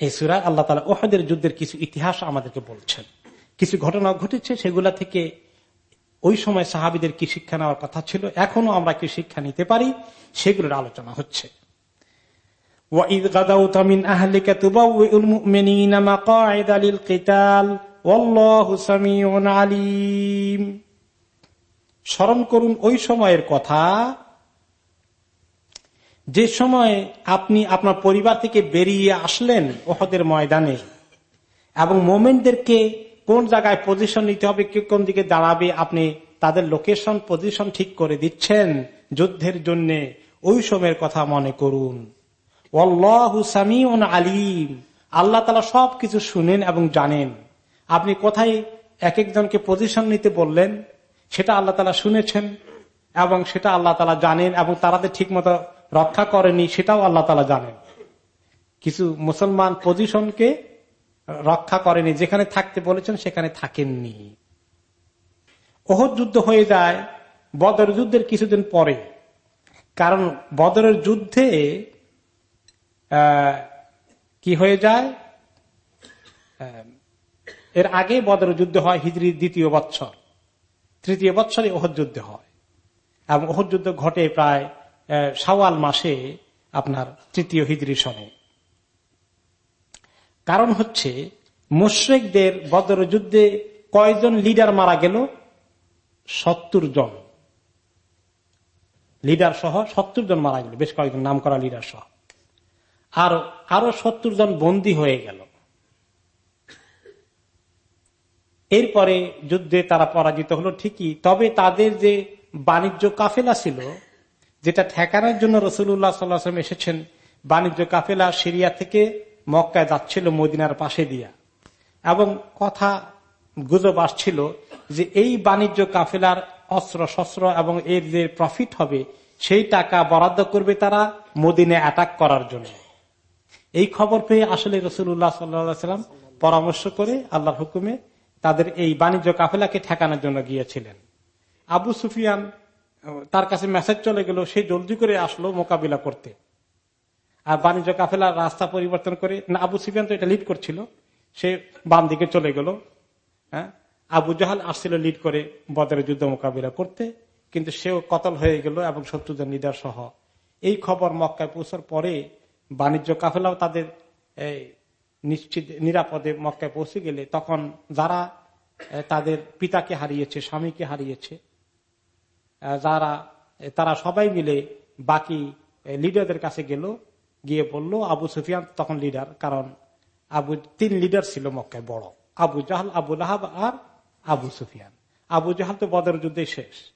এই সুরা আল্লাহ তালা ওহদের যুদ্ধের কিছু ইতিহাস আমাদেরকে বলছেন। কিছু ঘটনা ঘটেছে, সেগুলা থেকে ওই সময় সাহাবিদের কি শিক্ষা নেওয়ার কথা ছিল, এখনও আমরা কি শিক্ষা নিতে পারি, সেগুলোর আলোচনা হচ্ছে। স্মরণ করুন, ওই সময়ের কথা যে সময় আপনি আপনার পরিবার থেকে বেরিয়ে আসলেন ওহদের ময়দানে, এবং মোমেন্টদেরকে কোন জায়গায় পজিশন নিতে হবে, কে কোন দিকে দাঁড়াবে, আপনি তাদের লোকেশন পজিশন ঠিক করে দিচ্ছেন যুদ্ধের জন্য, ওই সময়ের কথা মনে করুন। আলিম। আল্লাহ তালা সব কিছু শুনেন এবং জানেন। আপনি কোথায় এক একজনকে পজিশন নিতে বললেন, সেটা আল্লাহ তালা শুনেছেন, এবং সেটা আল্লাহ তালা জানেন, এবং তারাদের ঠিক মতো রক্ষা করেনি, সেটাও আল্লাহ তালা জানেন। কিছু মুসলমান পজিশনকে রক্ষা করেনি, যেখানে থাকতে বলেছেন, সেখানে থাকেননি। ওহদ যুদ্ধ হয়ে যায় বদর যুদ্ধের কিছুদিন পরে। কারণ বদরের যুদ্ধে কি হয়ে যায়? এর আগে বদর যুদ্ধ হয় হিজড়ি দ্বিতীয় বৎসর। তৃতীয় বৎসরে ওহদ যুদ্ধ হয়। এবং ওহদ যুদ্ধ ঘটে প্রায় সাওয়াল মাসে আপনার তৃতীয় হিজড়ি সনে। কারণ হচ্ছে, মুশ্রেকদের বদর যুদ্ধে কয়জন লিডার মারা গেল? সত্তর জন। লিডার সহ সত্তর জন মারা গেল, বেশ কয়েকজন নাম করা লিডার সহ। আর আরও সত্তর জন বন্দী হয়ে গেল। এরপরে যুদ্ধে তারা পরাজিত হলো ঠিকই, তবে তাদের যে বাণিজ্য কাফেলা ছিল যেটা ঠেকানোর জন্য রসুল্লাহ সাল্লাম এসেছেন, বাণিজ্য কাফেলা সিরিয়া থেকে মক্কায় যাচ্ছিল, মদিনার পাশে দিয়া। এবং কথা গুজব আসছিল যে এই বাণিজ্য কাফেলার অস্ত্র শস্ত্র এবং এর যে প্রফিট হবে, সেই টাকা বরাদ্দ করবে তারা মদিনে অ্যাটাক করার জন্য। এই খবর পেয়ে আসলে রসুল্লাহ সাল্লাম পরামর্শ করে আল্লাহর হুকুমে তাদের এই বাণিজ্য কাফেলাকে ঠেকানোর জন্য গিয়েছিলেন। আবু সুফিয়ান তার কাছে মেসেজ চলে গেল, সে জলদি করে আসলো মোকাবিলা করতে। আর বাণিজ্য কাফেলার রাস্তা পরিবর্তন করে, না, আবু সুফিয়ান তো এটা লিড করছিল, সে বাম দিকে চলে গেল। হ্যাঁ? আবু জাহাল আসছিল লিড করে বদরের যুদ্ধ মোকাবিলা করতে, কিন্তু সেও কতল হয়ে গেল এবং শত্রুদের নিদার সহ। এই খবর মক্কায় পৌঁছার পরে বাণিজ্য কাফেলাও তাদের নিশ্চিত, নিরাপদে মক্কায় পৌঁছে গেলে তখন যারা তাদের পিতাকে হারিয়েছে, স্বামীকে হারিয়েছে যারা তারা সবাই মিলে বাকি লিডারদের কাছে গেল, গিয়ে বলল, আবু সুফিয়ান তখন লিডার কারণ আবু, তিন লিডার ছিল মক্কায় বড়। আবু জাহাল, আবু লাহাব আর আবু সুফিয়ান। আবু জাহাল তো বদর যুদ্ধে শেষ।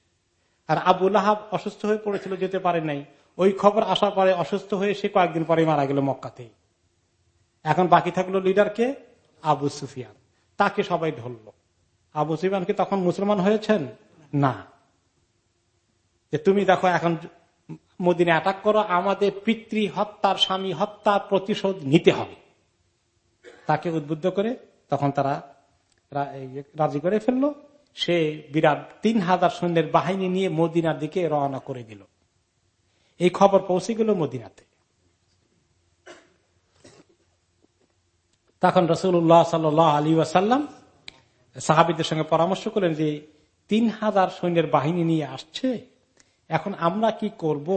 আর আবু লাহাব অসুস্থ হয়ে পড়েছিল, যেতে পারে নাই। ওই খবর আসার পরে অসুস্থ হয়ে সে কয়েকদিন পরে মারা গেল মক্কাতে। এখন বাকি থাকল লিডারকে আবু সুফিয়ান। তাকে সবাই ধরল। আবু সুফিয়ানকে তখন মুসলমান হয়েছেন? না। যে তুমি দেখো এখন মদিনে অ্যাটাক করো, আমাদের পিতৃ হত্যার স্বামী হত্যার প্রতিশোধ নিতে হবে। তাকে উদ্বুদ্ধ করে তখন তারা রাজি করে ফেলল। সে বিরাট তিন হাজার সৈন্যের বাহিনী নিয়ে মদিনার দিকে রওনা করে দিল। এই খবর পৌঁছে গেল মদিনাতে। তখন রসুল্লাহ সাল আলী ওয়াসাল্লাম সাহাবিদের সঙ্গে পরামর্শ করলেন যে, তিন হাজার সৈন্যের বাহিনী নিয়ে আসছে এখন আমরা কি করব?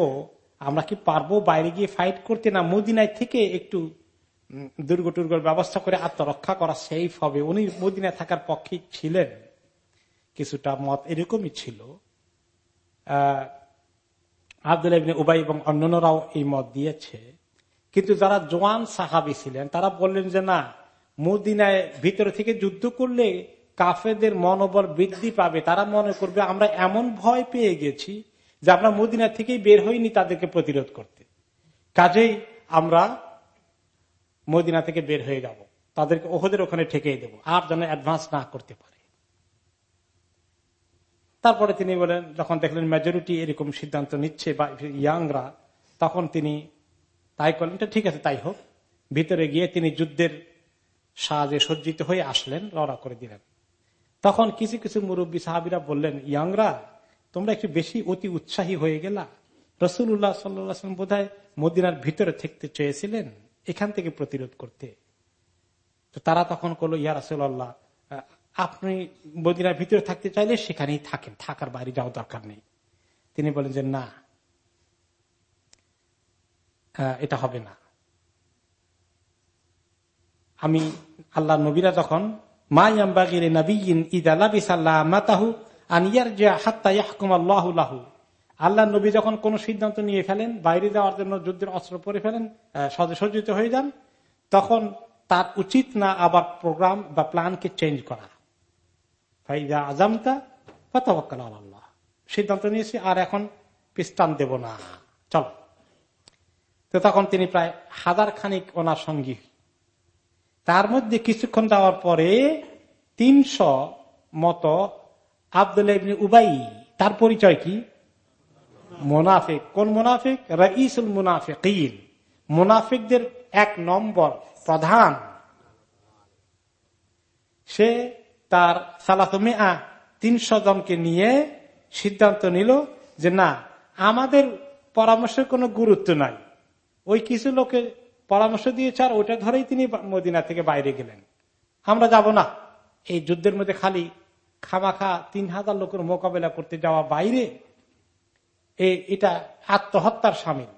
আমরা কি পারব বাইরে গিয়ে ফাইট করতে? না মদিনায় থেকে একটু দুর্গ টুর্গর ব্যবস্থা করে আত্মরক্ষা করা সেফ হবে? উনি মদিনায় থাকার পক্ষে ছিলেন। কিছুটা মত এরকমই ছিল। আব্দুল উবাই এবং অন্যান্যরাও এই মত দিয়েছে। কিন্তু যারা জোয়ান সাহাবি ছিলেন, তারা বললেন যে না, মদিনায় ভিতরে থেকে যুদ্ধ করলে কাফেদের মনোবল বৃদ্ধি পাবে। তারা মনে করবে, আমরা এমন ভয় পেয়ে গেছি যে আমরা মদিনা থেকেই বের হইনি তাদেরকে প্রতিরোধ করতে। কাজেই আমরা মদিনা থেকে বের হয়ে যাব। তাদেরকে ওহদের ওখানে ঠেকে দেব, আর যেন অ্যাডভান্স না করতে পারে। তারপরে তিনি বলেন, যখন দেখলেন মেজরিটি এরকম সিদ্ধান্ত নিচ্ছে বা ইয়াংরা তখন তিনি তাই করলেন ঠিক আছে, তাই হোক। ভিতরে গিয়ে তিনি যুদ্ধের সাহায্যে সজ্জিত হয়ে আসলেন, রওনা করে দিলেন। তখন কিছু কিছু মুরব্বী সাহাবিরা বললেন ইয়াংরা তোমরা একটু বেশি অতি উৎসাহী হয়ে গেলা। রসুল্লাহ সাল্লাম বোধ হয় মদিনার ভিতরে থাকতে চেয়েছিলেন, এখান থেকে প্রতিরোধ করতে। তারা তখন করল, ইয়া রাসুল্লাহ আপনি মদিনার ভিতরে থাকতে চাইলে সেখানেই থাকেন, থাকার বাইরে যাওয়া দরকার নেই। তিনি বলেন যে, না এটা হবে না। আমি আল্লাহ নবীরা যখন মায়াম্বাগির নবীন ঈদ আল্লাহ মাতাহু যে আল্লাহ নবী যখন কোন সিদ্ধান্ত নিয়ে ফেলেন, বাইরে যাওয়ার জন্য যুদ্ধের অস্ত্র পরে ফেলেন সজ্জিত হয়ে যান, তখন তার উচিত না আবার প্রোগ্রাম বা প্ল্যানকে চেঞ্জ করা। ফাইদা আজামতা আল্লাহ সিদ্ধান্ত নিয়েছি, আর এখন পিস্টান দেব না। চলো। তো তখন তিনি প্রায় হাজার খানিক ওনার সঙ্গী। তার মধ্যে কিছুক্ষণ যাওয়ার পরে তিনশো মতো আবদুল্লাহ উবাই, তার পরিচয় কি? মোনাফিক। কোন মোনাফিক? রঈসুল মুনাফিক মুনাফিকদের এক নম্বর প্রধান। সে তার সালাতমে তিনশো জনকে নিয়ে সিদ্ধান্ত নিল যে না, আমাদের পরামর্শের কোনো গুরুত্ব নাই। ওই কিছু লোকে পরামর্শ দিয়েছে আর ওইটা ধরেই তিনি মদিনা থেকে বাইরে গেলেন। আমরা যাব না। এই যুদ্ধের মধ্যে খালি খামাখা তিন হাজার লোকের মোকাবেলা করতে যাওয়া বাইরে এটা আত্মহত্যার সামিল।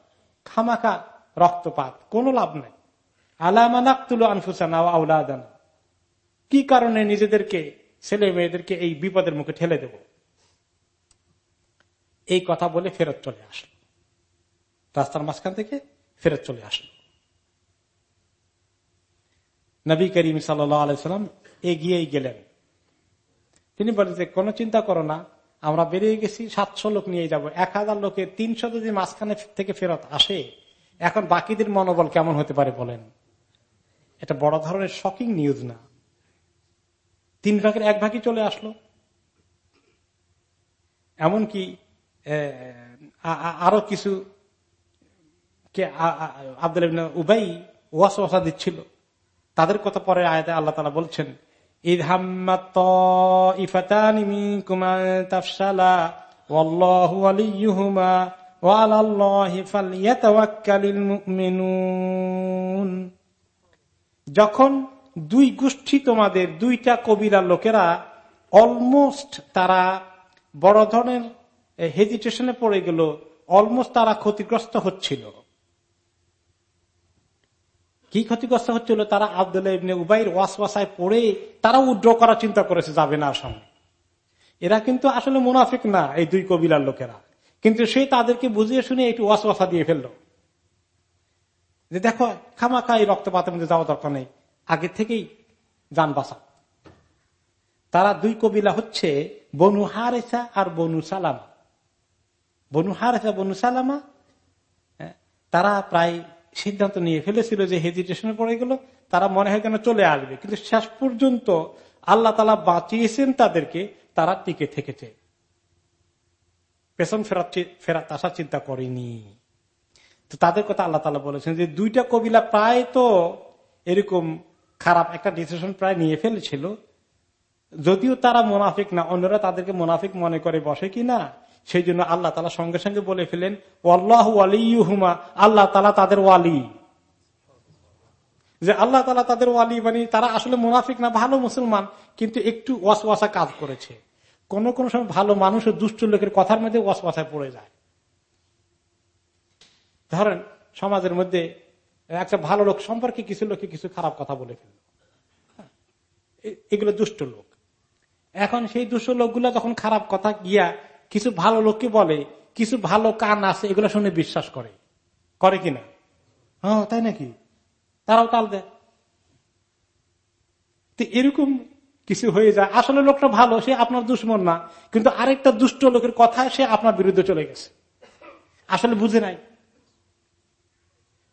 খামাখা রক্তপাত, কোনো লাভ নাই। আলামানাকুল আনফুসানা আউলাদানা কি কারণে নিজেদেরকে, ছেলে মেয়েদেরকে এই বিপদের মুখে ঠেলে দেব? এই কথা বলে ফেরত চলে আসলো। রাস্তার মাঝখান থেকে ফেরত চলে আসলো। নবী করিম সাল্লাম এগিয়েই গেলেন। তিনি বলেন যে কোনো চিন্তা করো না, আমরা বেরিয়ে গেছি, সাতশো লোক নিয়ে যাব। এক হাজার লোকে তিনশো যদি মাঝখানে থেকে ফেরত আসে, এখন বাকিদের মনোবল কেমন হতে পারে বলেন? এটা বড় ধরনের শকিং নিউজ না। তিন ভাগের এক ভাগই চলে আসলো। এমনকি আরও কিছু আব্দুল উবাই ওয়াস ওয়াসা দিচ্ছিল। তাদের কথা পরে আয়াতে আল্লাহ তালা বলছেন যখন দুই গোষ্ঠী তোমাদের, দুইটা কবিরার লোকেরা অলমোস্ট তারা বড় ধরনের হেজিটেশনে পড়ে গেল, অলমোস্ট তারা ক্ষতিগ্রস্ত হচ্ছিল। কি ক্ষতিগ্রস্ত হচ্ছিল? তারা আবদুল্লাহ ইবনে উবাইর ওয়াসওয়াসায় পড়ে তারা উড্র করার চিন্তা করেছে যাবে না সামনে। এরা কিন্তু আসলে মুনাফিক না এই দুই কবিলার লোকেরা। কিন্তু সে তাদেরকে বুঝিয়ে শুনে একটু ওয়াসওয়াসা দিয়ে ফেলল। যে দেখো খামাখা এই রক্তপাতের মধ্যে যাওয়া দরকার নেই আগে থেকেই যান বাসা তারা দুই কবিলা হচ্ছে বনু হারেসা আর বনু সালামা। বনু হারেসা বনু সালামা হ্যাঁ, তারা প্রায় সিদ্ধান্ত নিয়ে ফেলেছিল যে হেজিটেশনে পড়ে গেল তারা মনে হয় কেন চলে আসবে। কিন্তু শেষ পর্যন্ত আল্লাহ তালা বাঁচিয়েছেন তাদেরকে, তারা টিকে থেকেছে। পেছন ফেরাত ফেরাত আসার চিন্তা করেনি। তো তাদের কথা আল্লাহ তালা বলেছেন যে দুইটা কবিলা প্রায় তো এরকম খারাপ একটা ডিসিশন প্রায় নিয়ে ফেলেছিল। যদিও তারা মোনাফিক না, অন্যরা তাদেরকে মোনাফিক মনে করে বসে কি না সেই জন্য আল্লাহ তালা সঙ্গে সঙ্গে বলে ফেলেন আল্লাহ হুমা আল্লাহ তালা তাদের ওয়ালি। যে আল্লাহ তালা তাদের ওয়ালি মানে তারা আসলে মুনাফিক না, ভালো মুসলমান, কিন্তু একটু ওয়াসওয়াসা কাজ করেছে। কোন কোন সময় ভালো মানুষ দুষ্ট লোকের কথার মধ্যে ওয়াসওয়াসায় পড়ে যায়। ধরেন, সমাজের মধ্যে একটা ভালো লোক সম্পর্কে কিছু লোকে কিছু খারাপ কথা বলে ফেলল। এগুলো দুষ্ট লোক। এখন সেই দুষ্ট লোকগুলো যখন খারাপ কথা গিয়া কিছু ভালো লোককে বলে, কিছু ভালো কান আছে, এগুলো শুনে বিশ্বাস করে। করে কিনা? হ্যাঁ তাই নাকি? তারাও তাল দেয়। তো এরকম কিছু হয়ে যায়। আসলে লোকটা ভালো, সে আপনার দুশ্মন না, কিন্তু আরেকটা দুষ্ট লোকের কথা সে আপনার বিরুদ্ধে চলে গেছে। আসলে বুঝে নাই।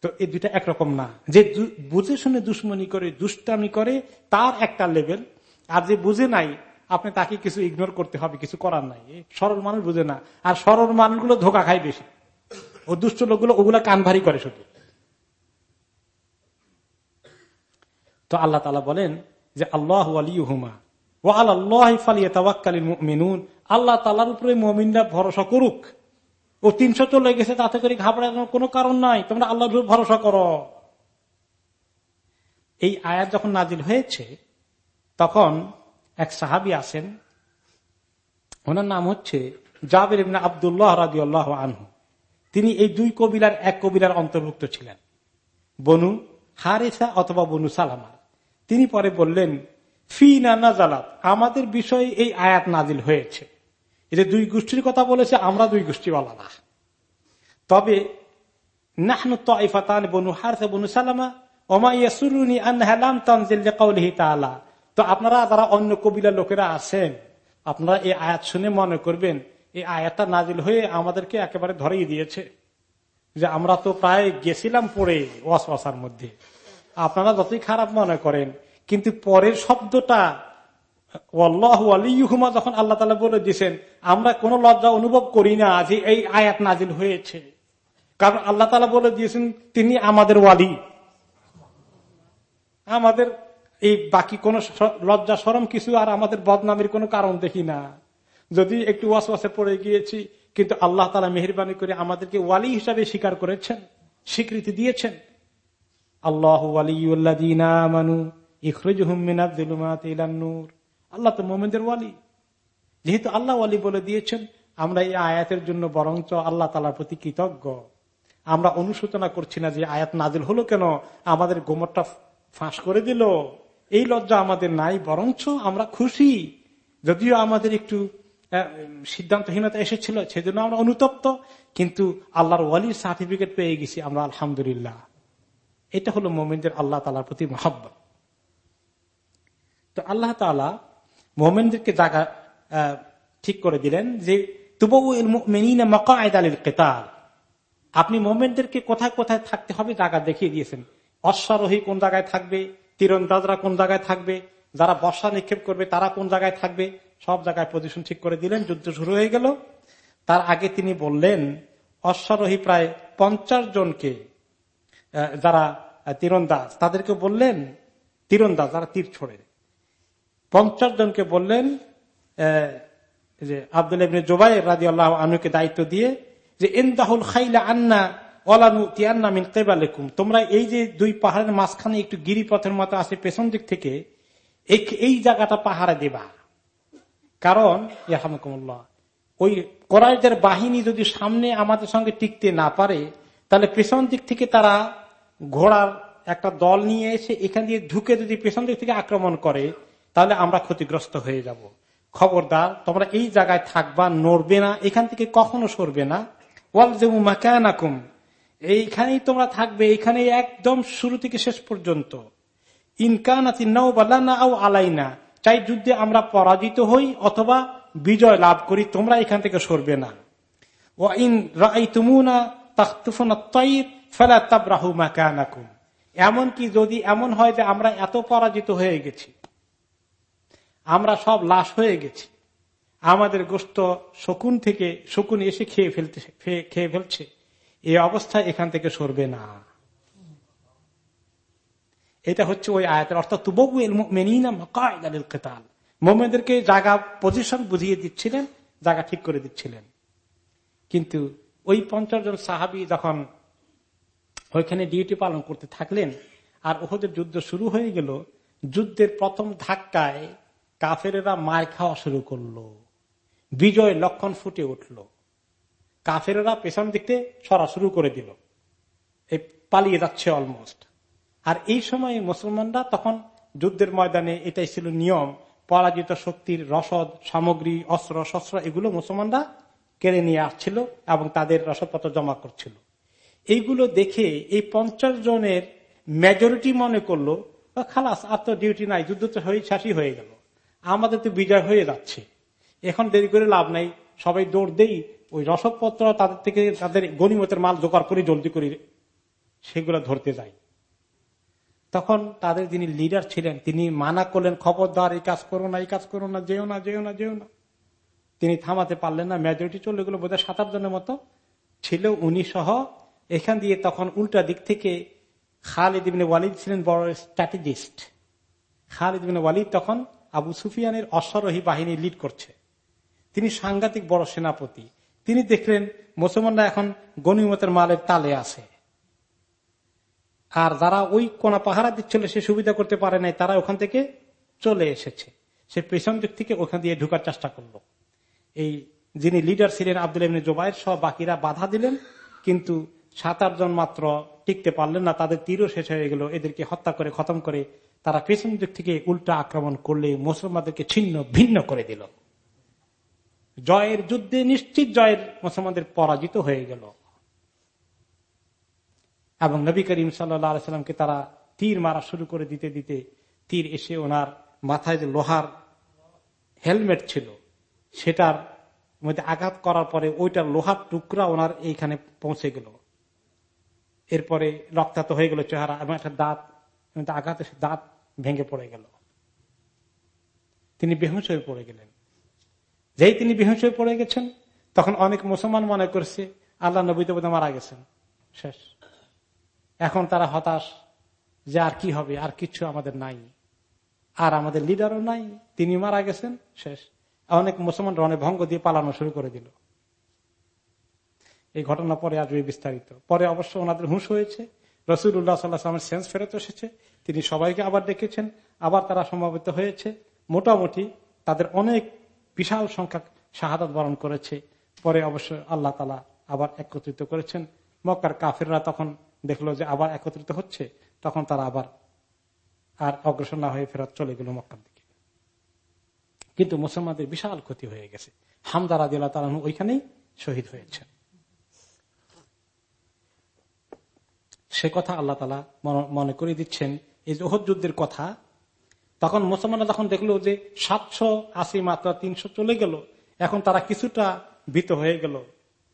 তো এই দুইটা একরকম না। যে বুঝে শুনে দুশ্মনী করে, দুষ্টামি করে, তার একটা লেভেল আর যে বুঝে নাই আপনি তাকে কিছু ইগনোর করতে হবে, কিছু করার নাই। সরল মানুষ বুঝে না। আর সরল মানুষগুলো ধোকা খায় বেশি। ও দুষ্ট লোকগুলো ওগুলা কান ভারী করে শুধু। তো আল্লাহ তালা বলেন যে, আল্লাহ আলিহুমা ও আল্লাহ আল্লাহ তালার উপরে মমিনরা ভরসা করুক। ও তিনশো চলে গেছে, তাতে করে ঘাবড়ানোর কোনো কারণ নাই। তোমরা আল্লাহর ভরসা করো। এই আয়াত যখন নাজিল হয়েছে, তখন এক সাহাবি আছেন। ওনার নাম হচ্ছে জাবের ইবনা আবদুল্লাহ রাজি আল্লাহ আনহু। তিনি এই দুই কবিলার এক কবিলার অন্তর্ভুক্ত ছিলেন। বনু হারেসা অথবা বনু সালামার তিনি পরে বললেন ফি না নাজালাত, আমাদের বিষয়ে এই আয়াত নাজিল হয়েছে। এটা দুই গোষ্ঠীর কথা বলেছে, আমরা দুই গোষ্ঠী বলা না। তবে, নাহনু বনু হারসা বনু সালামা ওমাইয়াসুরুনি আনহালাম তানজিল কাউলিহি তাআলা। তো আপনারা যারা অন্য কবিলার লোকেরা আছেন, আপনারা এই আয়াত শুনে মনে করবেন, এই আয়াতটা নাজিল হয়ে আমাদেরকে একেবারে ধরেই দিয়েছে যে আমরা তো প্রায় গেছিলাম পড়ে ওয়াসার মধ্যে। আপনারা যতই খারাপ মনে করেন, কিন্তু পরের শব্দটা আলিহুমা যখন আল্লাহ তালা বলে দিয়েছেন, আমরা কোন লজ্জা অনুভব করি না যে এই আয়াত নাজিল হয়েছে। কারণ আল্লাহ তালা বলে দিয়েছেন, তিনি আমাদের ওয়ালি। আমাদের এই বাকি কোন লজ্জা সরম কিছু আর আমাদের বদনামের কোনো কারণ দেখি না। যদি একটু ওয়াসে পড়ে গিয়েছি, কিন্তু আল্লাহ তালা মেহরবানি করে আমাদেরকে ওয়ালি হিসাবে স্বীকার করেছেন, স্বীকৃতি দিয়েছেন। আল্লাহ আল্লাহ তো মোমেনদের ওয়ালি। যেহেতু আল্লাহ ওয়ালি বলে দিয়েছেন, আমরা এই আয়াতের জন্য বরঞ্চ আল্লাহ তালার প্রতি কৃতজ্ঞ। আমরা অনুশোচনা করছি না যে আয়াত নাজিল হলো কেন, আমাদের গোমরটা ফাঁস করে দিল। এই লজ্জা আমাদের নাই, বরঞ্চ আমরা খুশি। যদিও আমাদের একটু সিদ্ধান্তহীনতা এসেছিল, সেজন্য আমরা অনুতপ্ত, কিন্তু আল্লাহর ওয়ালির সার্টিফিকেট পেয়ে গেছি আমরা, আলহামদুলিল্লাহ। এটা হলো মোমেনদের আল্লাহ তালার প্রতি মহাব্বত। তো আল্লাহ তালা মোমেনদেরকে জায়গা ঠিক করে দিলেন যে কেতাল। আপনি মোমেনদেরকে কোথায় কোথায় থাকতে হবে জায়গা দেখিয়ে দিয়েছেন। অশ্বারোহী কোন জায়গায় থাকবে? তীরন্দাজরা কোন জায়গায় থাকবে? যারা বর্ষা নিক্ষেপ করবে, তারা কোন জায়গায় থাকবে? সব জায়গায় পজিশন ঠিক করে দিলেন, যুদ্ধ শুরু হয়ে গেল। তার আগে তিনি বললেন, অশ্বারোহী প্রায় পঞ্চাশ জনকে যারা তীরন্দাজ, তাদেরকে বললেন, তীরন্দাজ, যারা তীর ছড়ে। পঞ্চাশ জনকে বললেন যে আব্দুল জোবাই রাজি আল্লাহ আনুকে দায়িত্ব দিয়ে, যে এন্দাহুল খাইলা আন্না তোমরা এই যে দুই পাহাড়ের মাঝখানে একটু গিরিপথের মতো আছে, পেছন দিক থেকে এই জায়গাটা পাহাড়ে দেবা। কারণ ওই কোরআদের বাহিনী যদি সামনে আমাদের সঙ্গে টিকতে না পারে, তাহলে পেছন দিক থেকে তারা ঘোড়ার একটা দল নিয়ে এসে এখান দিয়ে ঢুকে যদি পেছন দিক থেকে আক্রমণ করে, তাহলে আমরা ক্ষতিগ্রস্ত হয়ে যাব। খবরদার, তোমরা এই জায়গায় থাকবা, নড়বে না, এখান থেকে কখনো সরবে না। ওয়াল মাকানাকুম এইখানেই তোমরা থাকবে এখানে একদম শুরু থেকে শেষ পর্যন্ত। বাল্লা আলাইনা, চাই যুদ্ধে আমরা পরাজিত হই অথবা বিজয় লাভ করি, তোমরা এখান থেকে সরবে না। ও ইন রাই তুমুনা তাহতুফনা তৈর ফেলা তাবরাহু মাকানাকুম। এমনকি যদি এমন হয় যে আমরা এত পরাজিত হয়ে গেছি, আমরা সব লাশ হয়ে গেছি, আমাদের গোস্ত শকুন থেকে, শকুন এসে খেয়ে ফেলতে, খেয়ে ফেলছে। এই অবস্থায় এখান থেকে সরবে না। এটা হচ্ছে ওই আয়াতের অর্থাৎ তুবু কেতাল। মোমেনদেরকে জায়গা পজিশন বুঝিয়ে দিচ্ছিলেন, জায়গা ঠিক করে দিচ্ছিলেন। কিন্তু ওই পঞ্চাশ জন সাহাবি যখন ওইখানে ডিউটি পালন করতে থাকলেন, আর ওদের যুদ্ধ শুরু হয়ে গেল, যুদ্ধের প্রথম ধাক্কায় কাফেরেরা মার খাওয়া শুরু করল। বিজয় লক্ষণ ফুটে উঠল। কাফেরেরা পেছন দিকতে সরা শুরু করে দিল। এই পালিয়ে যাচ্ছে অলমোস্ট আর এই সময় মুসলমানরা তখন যুদ্ধের ময়দানে এটাই ছিল নিয়ম, পরাজিত শক্তির রসদ, সামগ্রী, অস্ত্র, শস্ত্র, এগুলো মুসলমানরা কেড়ে নিয়ে আসছিল এবং তাদের রসদপত্র জমা করছিল। এইগুলো দেখে এই পঞ্চাশ জনের মেজরিটি মনে করল খালাস, আর তো ডিউটি নাই, যুদ্ধ তো শেষই হয়ে গেল। আমাদের তো বিজয় হয়ে যাচ্ছে। এখন দেরি করে লাভ নাই, সবাই দৌড় দেই ওই রসদপত্র তাদের থেকে তাদের গণিমতের মাল জোগাড় করে জলদি করে সেগুলো ধরতে যায়। তখন তাদের যিনি লিডার ছিলেন, তিনি মানা করলেন, খবরদার, এই কাজ করো না, এই কাজ করো না, যেও না যেও না যেও না। তিনি থামাতে পারলেন না মেজরিটি চলে গেল, বোধহয় সাত, আট জনের মতো ছিল উনি সহ। এখান দিয়ে তখন উল্টা দিক থেকে খালিদ ইবিন ওয়ালিদ ছিলেন বড় স্ট্র্যাটেজিস্ট খালিদ ইবিন ওয়ালিদ তখন আবু সুফিয়ানের অশ্বারোহী বাহিনী লিড করছে। তিনি সাংঘাতিক বড় সেনাপতি। তিনি দেখলেন মুসলমানরা এখন গণিমতের মালের তালে আছে। আর যারা ওই কোনা পাহারা দিচ্ছিল, সে সুবিধা করতে পারে নাই, তারা ওখান থেকে চলে এসেছে। সে পেছন দিক থেকে ওখান দিয়ে ঢুকার চেষ্টা করল। এই যিনি লিডার ছিলেন আব্দুল ইবিন জোবাইর সহ বাকিরা বাধা দিলেন, কিন্তু সাত জন মাত্র টিকতে পারলেন না, তাদের তীরও শেষ হয়ে গেল। এদেরকে হত্যা করে, খতম করে তারা পেছন দিক থেকে উল্টা আক্রমণ করলে মুসলমানদেরকে ছিন্ন ভিন্ন করে দিল। জয়ের যুদ্ধে নিশ্চিত জয়ের মুসলমানদের পরাজিত হয়ে গেল। এবং নবী করিম সাল্লামকে তারা তীর মারা শুরু করে দিতে দিতে তীর এসে ওনার মাথায় যে লোহার হেলমেট ছিল, সেটার মধ্যে আঘাত করার পরে ওইটার লোহার টুকরা ওনার এইখানে পৌঁছে গেল। এরপরে রক্তাক্ত হয়ে গেল চেহারা এবং একটা দাঁত আঘাত দাঁত ভেঙে পড়ে গেল। তিনি বেহুশ হয়ে পড়ে গেলেন। যেই তিনি বেহুশ হয়ে পড়ে গেছেন, তখন অনেক মুসলমান মনে করছে, আল্লাহ নবী তো মারা গেছেন। শেষ। এখন তারা হতাশ যে আর কি হবে, আর কিছু আমাদের নাই। আর আমাদের লিডারও নাই তিনি মারা গেছেন, শেষ। অনেক মুসলমান রণে ভঙ্গ দিয়ে পালানো শুরু করে দিল। এই ঘটনা পরে আসবে বিস্তারিত। পরে অবশ্য ওনাদের হুঁশ হয়েছে রসুল উল্লাহ সাল্লাহামের সেন্স ফেরত এসেছে, তিনি সবাইকে আবার ডেকেছেন, আবার তারা সমাবেত হয়েছে। মোটামুটি তাদের অনেক বিশাল সংখ্যা শাহাদত বরণ করেছে। পরে অবশ্য আল্লাহ তালা আবার একত্রিত করেছেন। মক্কার কাফিররা তখন দেখল যে আবার একত্রিত হচ্ছে, তখন তারা আবার আর অগ্রসর না হয়ে ফেরত চলে গেল মক্কার দিকে। কিন্তু মুসলমানদের বিশাল ক্ষতি হয়ে গেছে। হামদারা দিল্লা তালা ওইখানেই শহীদ হয়েছেন। সে কথা আল্লাহ তালা মনে করে দিচ্ছেন, এই যে যুদ্ধের কথা তখন মুসলমানরা যখন দেখল যে সাতশো আশি মাত্রা তিনশো চলে গেল, এখন তারা কিছুটা ভীত হয়ে গেল।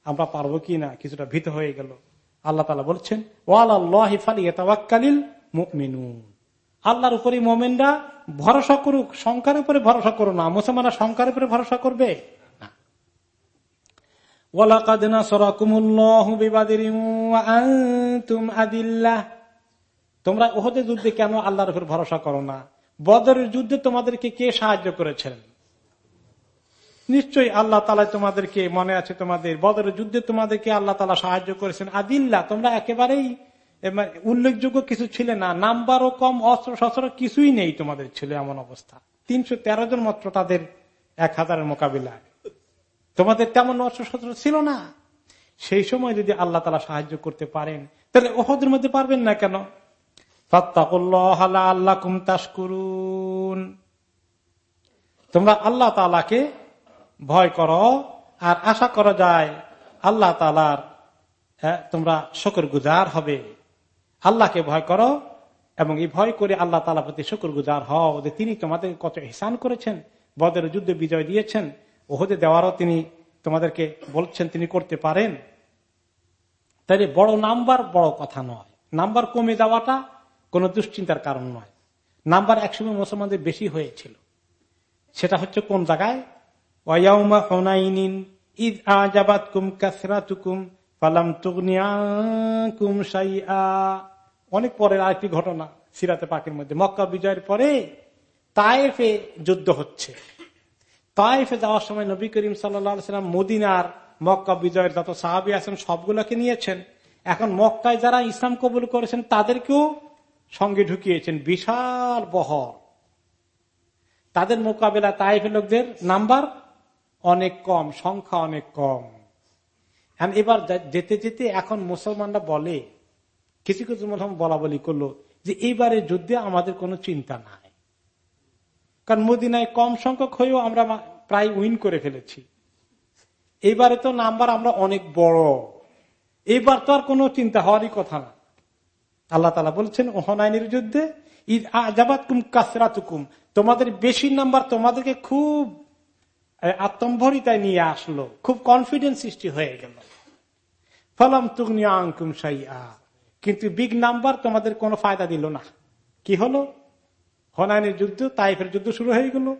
আমরা পারব কি না? কিছুটা ভীত হয়ে গেল। আল্লাহ তালা বলছেন ওয়াল আল্লাহিফালিল আল্লাহর উপরে মোমেনরা ভরসা করুক, সংখ্যার উপরে ভরসা করো না। মুসলমানরা সংখ্যার উপরে ভরসা করবে? তোমরা ওহদে যুদ্ধে কেন আল্লাহর উপর ভরসা করো না? বদরের যুদ্ধে তোমাদেরকে কে সাহায্য করেছেন? নিশ্চয়ই আল্লাহ তালা তোমাদেরকে, মনে আছে তোমাদের, বদরের যুদ্ধে তোমাদেরকে আল্লাহ তালা সাহায্য করেছেন। আদিল্লা, তোমরা একেবারেই উল্লেখযোগ্য কিছু ছিল না। নাম্বারও কম, অস্ত্র শস্ত্র কিছুই নেই তোমাদের ছিল, এমন অবস্থা। তিনশো তেরো জন মাত্র তাদের এক হাজারের মোকাবিলায়। তোমাদের তেমন অস্ত্র শস্ত্র ছিল না। সেই সময় যদি আল্লাহ তালা সাহায্য করতে পারেন, তাহলে ওহদের মধ্যে পারবেন না কেন? তোমরা আল্লাহ তালাকে ভয় করো আর আশা করা যায় আল্লাহ তালার তোমরা শকর গুজার হবে। আল্লাহকে ভয় করো এবং এই ভয় করে আল্লাহ তালা প্রতি শকর গুজার হও যে তিনি তোমাদের কত হিসান করেছেন বদের যুদ্ধে বিজয় দিয়েছেন, ওহদে দেওয়ারও তিনি তোমাদেরকে বলছেন তিনি করতে পারেন। তাই বড় নাম্বার বড় কথা নয়। নাম্বার কমে যাওয়াটা কোন দুশ্চিন্তার কারণ নয়। নাম্বার একসময় মুসলমানদের বেশি হয়েছিল। সেটা হচ্ছে কোন জায়গায়? ঈদ আজাবাত কুম কাসরা তুকুম পালাম তুগনিয়াকুম সাইয়া অনেক পরের আরেকটি ঘটনা সিরাতে পাকের মধ্যে। মক্কা বিজয়ের পরে তায়েফে যুদ্ধ হচ্ছে। তাইফে যাওয়ার সময় নবী করিম সাল্লাম মদিনার মক্কা বিজয়ের যত সাহাবি আছেন সবগুলোকে নিয়েছেন। এখন মক্কায় যারা ইসলাম কবুল করেছেন তাদেরকেও সঙ্গে ঢুকিয়েছেন বিশাল বহর। তাদের মোকাবেলা তাইফের লোকদের নাম্বার অনেক কম, সংখ্যা অনেক কম। এবার যেতে যেতে এখন মুসলমানরা বলে, কিছু কিছু মুসলমান বলা বলি করল যে এইবারে যুদ্ধে আমাদের কোনো চিন্তা নাই। কারণ মদিনায় কম সংখ্যক হয়েও আমরা প্রায় উইন করে ফেলেছি। এইবারে তো নাম্বার আমরা অনেক বড়। এইবার তো আর কোনো চিন্তা হওয়ারই কথা না। আল্লাহ তালা বলছেন ওহনাইনের যুদ্ধে তোমাদের বেশি নাম্বার তোমাদেরকে খুব আত্মম্ভরিতায় নিয়ে আসলো। খুব কনফিডেন্স সৃষ্টি হয়ে গেল। ফলাম তুগনি আঙ্কুম সাইয়া কিন্তু বিগ নাম্বার তোমাদের কোনো ফায়দা দিল না। কি হলো? হনায়নের যুদ্ধ, তাইফের যুদ্ধ শুরু হয়ে গেল।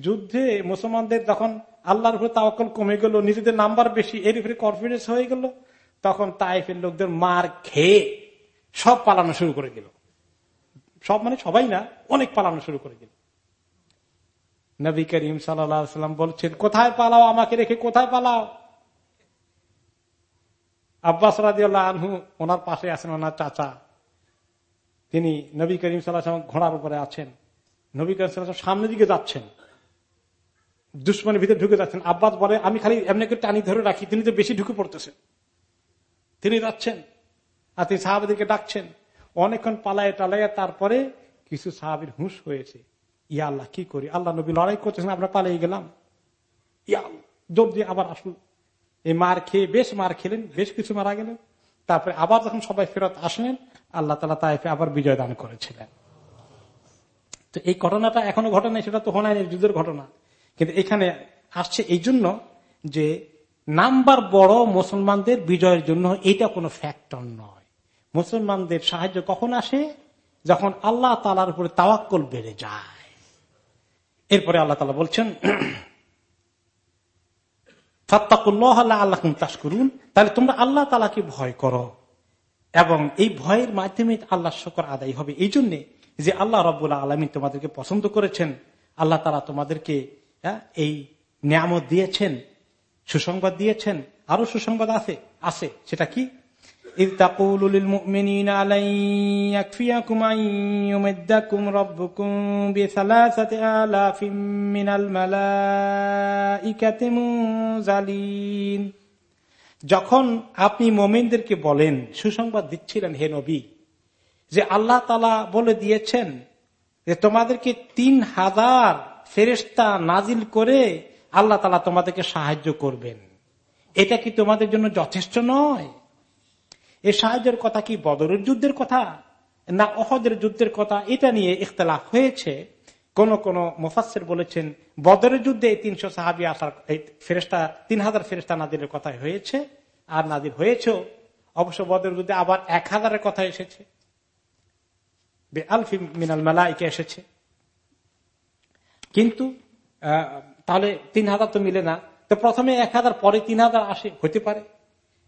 যুদ্ধে মুসলমানদের যখন আল্লাহর উপরে তাওয়াক্কল কমে গেল, নিজেদের নাম্বার বেশি, এর উপরে কনফিডেন্স হয়ে গেল, তখন তাইফের লোকদের মার খেয়ে সব পালানো শুরু করে দিল। সব মানে সবাই না, অনেক পালানো শুরু করে দিল। নবী করিম সাল্লাম বলছেন, কোথায় পালাও আমাকে রেখে, কোথায় পালাও? আব্বাস আনহু ওনার পাশে আছেন, ওনার চাচা। তিনি নবী করিম সাল্লাহ ঘোড়ার উপরে আছেন। নবী করিম সাল্লাহ সামনের দিকে যাচ্ছেন। দুশ্মনের ভিতরে ঢুকে যাচ্ছেন। আব্বাস বলে, আমি খালি এমনি করে টানি ধরে রাখি, তিনি তো বেশি ঢুকে পড়তেছেন। তিনি যাচ্ছেন। আর তিনি সাহাবিদেরকে ডাকছেন। অনেকক্ষণ পালায় টালাইয়া তারপরে কিছু সাহাবির হুঁশ হয়েছে। ইয়া আল্লাহ, কি করি? আল্লাহ নবী লড়াই করতেছেন, আমরা পালিয়ে গেলাম। ইয়া জোর দিয়ে আবার আসুন এই মার খেয়ে বেশ মার খেলেন, বেশ কিছু মারা গেলেন। তারপরে আবার যখন সবাই ফেরত আসলেন, আল্লাহ তালা তাইফে আবার বিজয় দান করেছিলেন। তো এই ঘটনাটা এখনও ঘটনা সেটা তো হোনায়নের যুদ্ধের ঘটনা। কিন্তু এখানে আসছে এই জন্য যে, নাম্বার বড় মুসলমানদের বিজয়ের জন্য এটা কোনো ফ্যাক্টর নয়। মুসলমানদের সাহায্য কখন আসে? যখন আল্লাহ তালার উপরে তাওয়াক্কল বেড়ে যায়। এরপরে আল্লাহ তালা বলছেন আল্লাহ করুন তাহলে তোমরা আল্লাহ তালাকে ভয় করো। এবং এই ভয়ের মাধ্যমে আল্লাহ শকর আদায় হবে। এই জন্যে যে আল্লাহ রবাহ আলমী তোমাদেরকে পছন্দ করেছেন, আল্লাহ তালা তোমাদেরকে এই নিয়ামত দিয়েছেন, সুসংবাদ দিয়েছেন। আরও সুসংবাদ আছে আছে। সেটা কি? إذ تقول للمؤمنين ألن يكفيكم أن يمدكم ربكم بثلاثة آلاف من الملائكة منزلين যখন আপনি মোমেনদেরকে বলেন সুসংবাদ দিচ্ছিলেন হে নবী যে আল্লাহ তালা বলে দিয়েছেন যে তোমাদেরকে তিন হাজার ফেরেস্তা নাজিল করে আল্লাহ তালা তোমাদেরকে সাহায্য করবেন এটা কি তোমাদের জন্য যথেষ্ট নয় এ সাহায্যের কথা কি বদরের যুদ্ধের কথা? না অহদের যুদ্ধের কথা? এটা নিয়ে ইখতলাফ হয়েছে। কোন কোন মুফাসের বলেছেন, বদরের যুদ্ধে এই তিনশো সাহাবি আসার, এই ফেরেস্তা তিন হাজার ফেরেস্তা নাদিরের কথা হয়েছে, আর নাদির হয়েছে অবশ্য বদরের যুদ্ধে আবার এক হাজারের কথা এসেছে। আলফি মিনাল মেলাইকে এসেছে। কিন্তু তাহলে তিন হাজার তো মিলে না। তো প্রথমে এক হাজার, পরে তিন হাজার আসে, হতে পারে।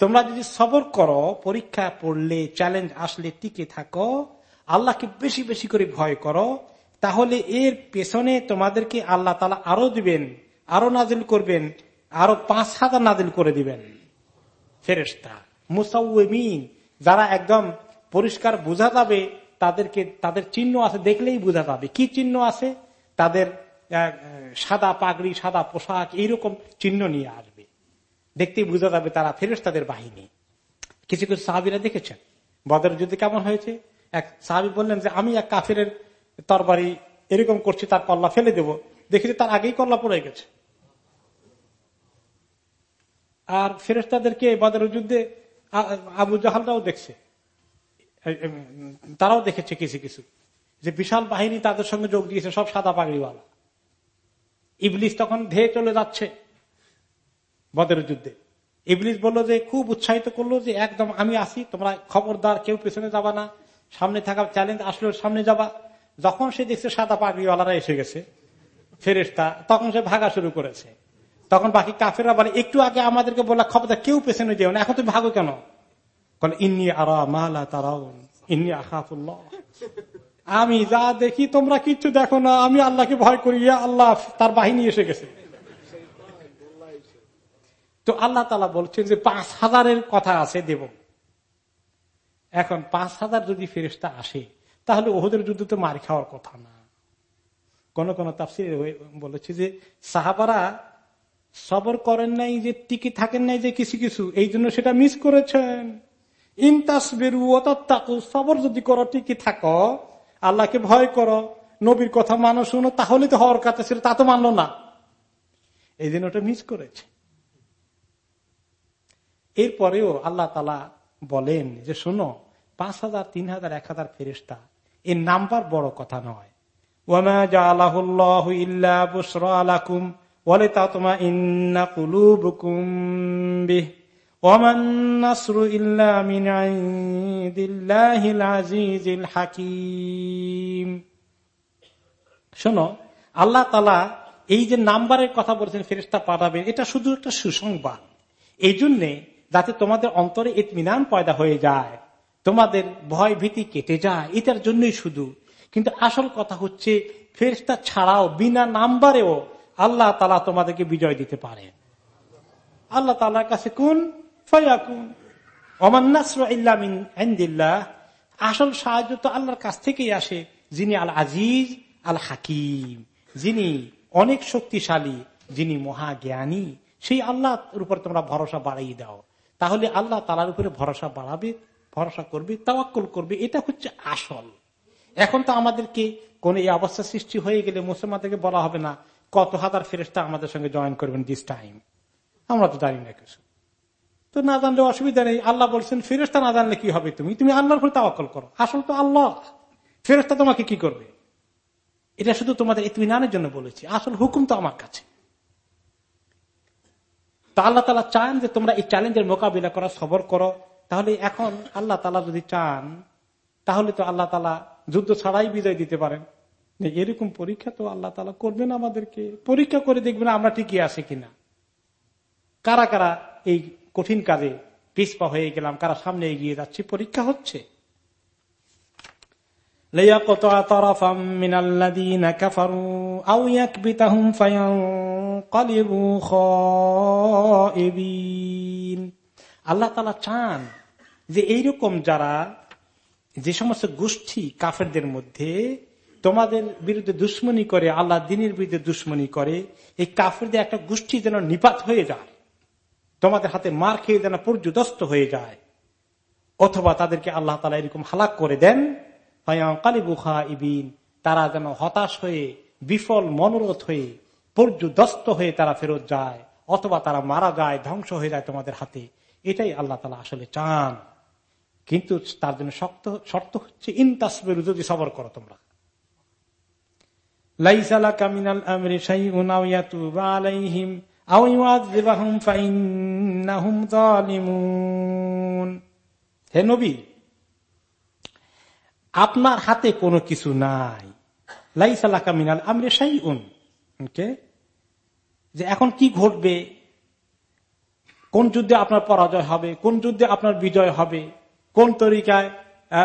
তোমরা যদি সবর করো, পরীক্ষা পড়লে চ্যালেঞ্জ আসলে টিকে থাকো, আল্লাহকে বেশি বেশি করে ভয় করো, তাহলে এর পেছনে তোমাদেরকে আল্লাহ তালা আরও দিবেন, আরও নাজিল করবেন, আরও পাঁচ হাজার নাজিল করে দিবেন। ফেরেস্তা মুসাউমিন যারা একদম পরিষ্কার বোঝা যাবে, তাদেরকে, তাদের চিহ্ন আছে দেখলেই বোঝা যাবে। কি চিহ্ন আছে? তাদের সাদা পাগড়ি, সাদা পোশাক, এইরকম চিহ্ন নিয়ে আসবে। দেখতেই বোঝা যাবে তারা ফেরস তাদের বাহিনী। কিছু কিছু সাহাবিরা দেখেছেন। বদর যুদ্ধে কেমন হয়েছে? এক সাহাবি বললেন যে, আমি এক কাফের তরবারি এরকম করছি তার কল্লা ফেলে দেব। দেখেছি তার আগেই কল্লা পড়ে গেছে। আর ফেরেস্তাদেরকে বদর যুদ্ধে আবু জাহালরাও দেখছে। তারাও দেখেছে কিছু কিছু। যে বিশাল বাহিনী তাদের সঙ্গে যোগ দিয়েছে, সব সাদা পাগড়িওয়ালা। ইবলিস তখন ধেয়ে চলে যাচ্ছে। বদের যুদ্ধে। ইবলিস বলল যে, খুব উৎসাহিত করল যে, একদম আমি আসি তোমরা খবরদার, কেউ পেছনে যাবা না, সামনে থাকা চ্যালেঞ্জ আসলে সামনে যাবা। যখন সে দেখছে সাদা পাগড়িওয়ালারা এসে গেছে ফেরেস্তা তখন সে ভাগা শুরু করেছে। তখন বাকি কাফেরা বলে, একটু আগে আমাদেরকে বলা খবরদার, কেউ পেছনে যেও না, এখন তুমি ভাগো কেন? ইন্নি ইন্নি আমি যা দেখি তোমরা কিচ্ছু দেখো না, আমি আল্লাহকে ভয় করি আল্লাহ, তার বাহিনী এসে গেছে। তো আল্লাহ তালা বলছেন যে পাঁচ হাজারের কথা আছে দেব। এখন পাঁচ হাজার যদি ফেরিস্তা আসে, তাহলে ওহদের যুদ্ধ তো মার খাওয়ার কথা না। কোন কোন তাফসির বলেছে যে সাহাবারা সবর করেন নাই যে, টিকে থাকেন নাই যে কিছু কিছু, এই জন্য সেটা মিস করেছেন। ইনতাস বেরু অতাত্তাকু সবর যদি করো, টিকে থাকো, আল্লাহকে ভয় করো, নবীর কথা মানো, শুনো, তাহলে তো হওয়ার কথা ছিল, তা তো মানলো না। এই জন্য ওটা মিস করেছে। এরপরেও আল্লাহ তালা বলেন যে, শোনো, পাঁচ হাজার, তিন হাজার, এক হাজার ফেরিস্তা এর নাম্বার বড় কথা নয়। শোনো, আল্লাহ তালা এই যে নাম্বারের কথা বলছেন ফেরিস্তা পাঠাবেন, এটা শুধু একটা সুসংবাদ। এই জন্যে যাতে তোমাদের অন্তরে ইতমিনান পয়দা হয়ে যায়। তোমাদের ভয় ভীতি কেটে যায়, এটার জন্যই শুধু। কিন্তু আসল কথা হচ্ছে ফেরিস্তা ছাড়াও বিনা নাম্বারেও আল্লাহ তালা তোমাদেরকে বিজয় দিতে পারেন আল্লাহ তালার কাছে কোন? আসল সাহায্য তো আল্লাহর কাছ থেকেই আসে, যিনি আল আজিজ আল হাকিম যিনি অনেক শক্তিশালী, যিনি মহাজ্ঞানী, সেই আল্লাহর উপর তোমরা ভরসা বাড়াই দাও। তাহলে আল্লাহ তালার উপরে ভরসা বাড়াবে, ভরসা করবে, তাওয়াক্কল করবে, এটা হচ্ছে আসল। এখন তো আমাদেরকে কোন এই অবস্থা সৃষ্টি হয়ে গেলে মুসলমানদেরকে বলা হবে না, কত হাজার ফেরেস্তা আমাদের সঙ্গে জয়েন করবেন দিস টাইম আমরা তো জানি না কিছু। তো না জানলে অসুবিধা নেই, আল্লাহ বলছেন ফেরেস্তা না জানলে কি হবে তুমি? তুমি আল্লাহর উপর তাওয়াক্কল করো। আসল তো আল্লাহ। ফেরেস্তা তোমাকে কি করবে? এটা শুধু তোমাদের ইতমিনানের জন্য বলেছি, আসল হুকুম তো আমার কাছে। তা আল্লাহ তালা চান যে তোমরা এই চ্যালেঞ্জের মোকাবিলা করা, সবর করো। তাহলে এখন আল্লাহ তালা যদি চান, তাহলে তো আল্লাহ তালা যুদ্ধ ছাড়াই বিজয় দিতে পারেন। এরকম পরীক্ষা তো আল্লাহ তালা করবেন আমাদেরকে। পরীক্ষা করে দেখবেন আমরা ঠিকই আছে কিনা। কারা কারা এই কঠিন কাজে পিসপা হয়ে গেলাম, কারা সামনে এগিয়ে যাচ্ছে, পরীক্ষা হচ্ছে। আল্লাহ তালা চান যে এইরকম যারা যে সমস্ত গোষ্ঠী কাফেরদের মধ্যে তোমাদের বিরুদ্ধে দুশ্মনী করে, আল্লাহ দিনের বিরুদ্ধে দুশ্মনী করে, এই কাফেরদের একটা গোষ্ঠী যেন নিপাত হয়ে যায়, তোমাদের হাতে মার খেয়ে যেন পর্যদস্ত হয়ে যায়, অথবা তাদেরকে আল্লাহ তালা এরকম হালাক করে দেন কালিবুখা ইবিন তারা যেন হতাশ হয়ে, বিফল, মনোরথ হয়ে পর্যদস্ত হয়ে তারা ফেরত যায়, অথবা তারা মারা যায়, ধ্বংস হয়ে যায় তোমাদের হাতে। এটাই আল্লাহ তালা আসলে চান। কিন্তু তার জন্য শক্ত, শর্ত হচ্ছে, ইন তাসবের, যদি সবর করো তোমরা। আপনার হাতে কোনো কিছু নাই। লাইসালা কামিনাল আমরে সাই যে এখন কি ঘটবে? কোন যুদ্ধে আপনার পরাজয় হবে? কোন যুদ্ধে আপনার বিজয় হবে? কোন তরিকায়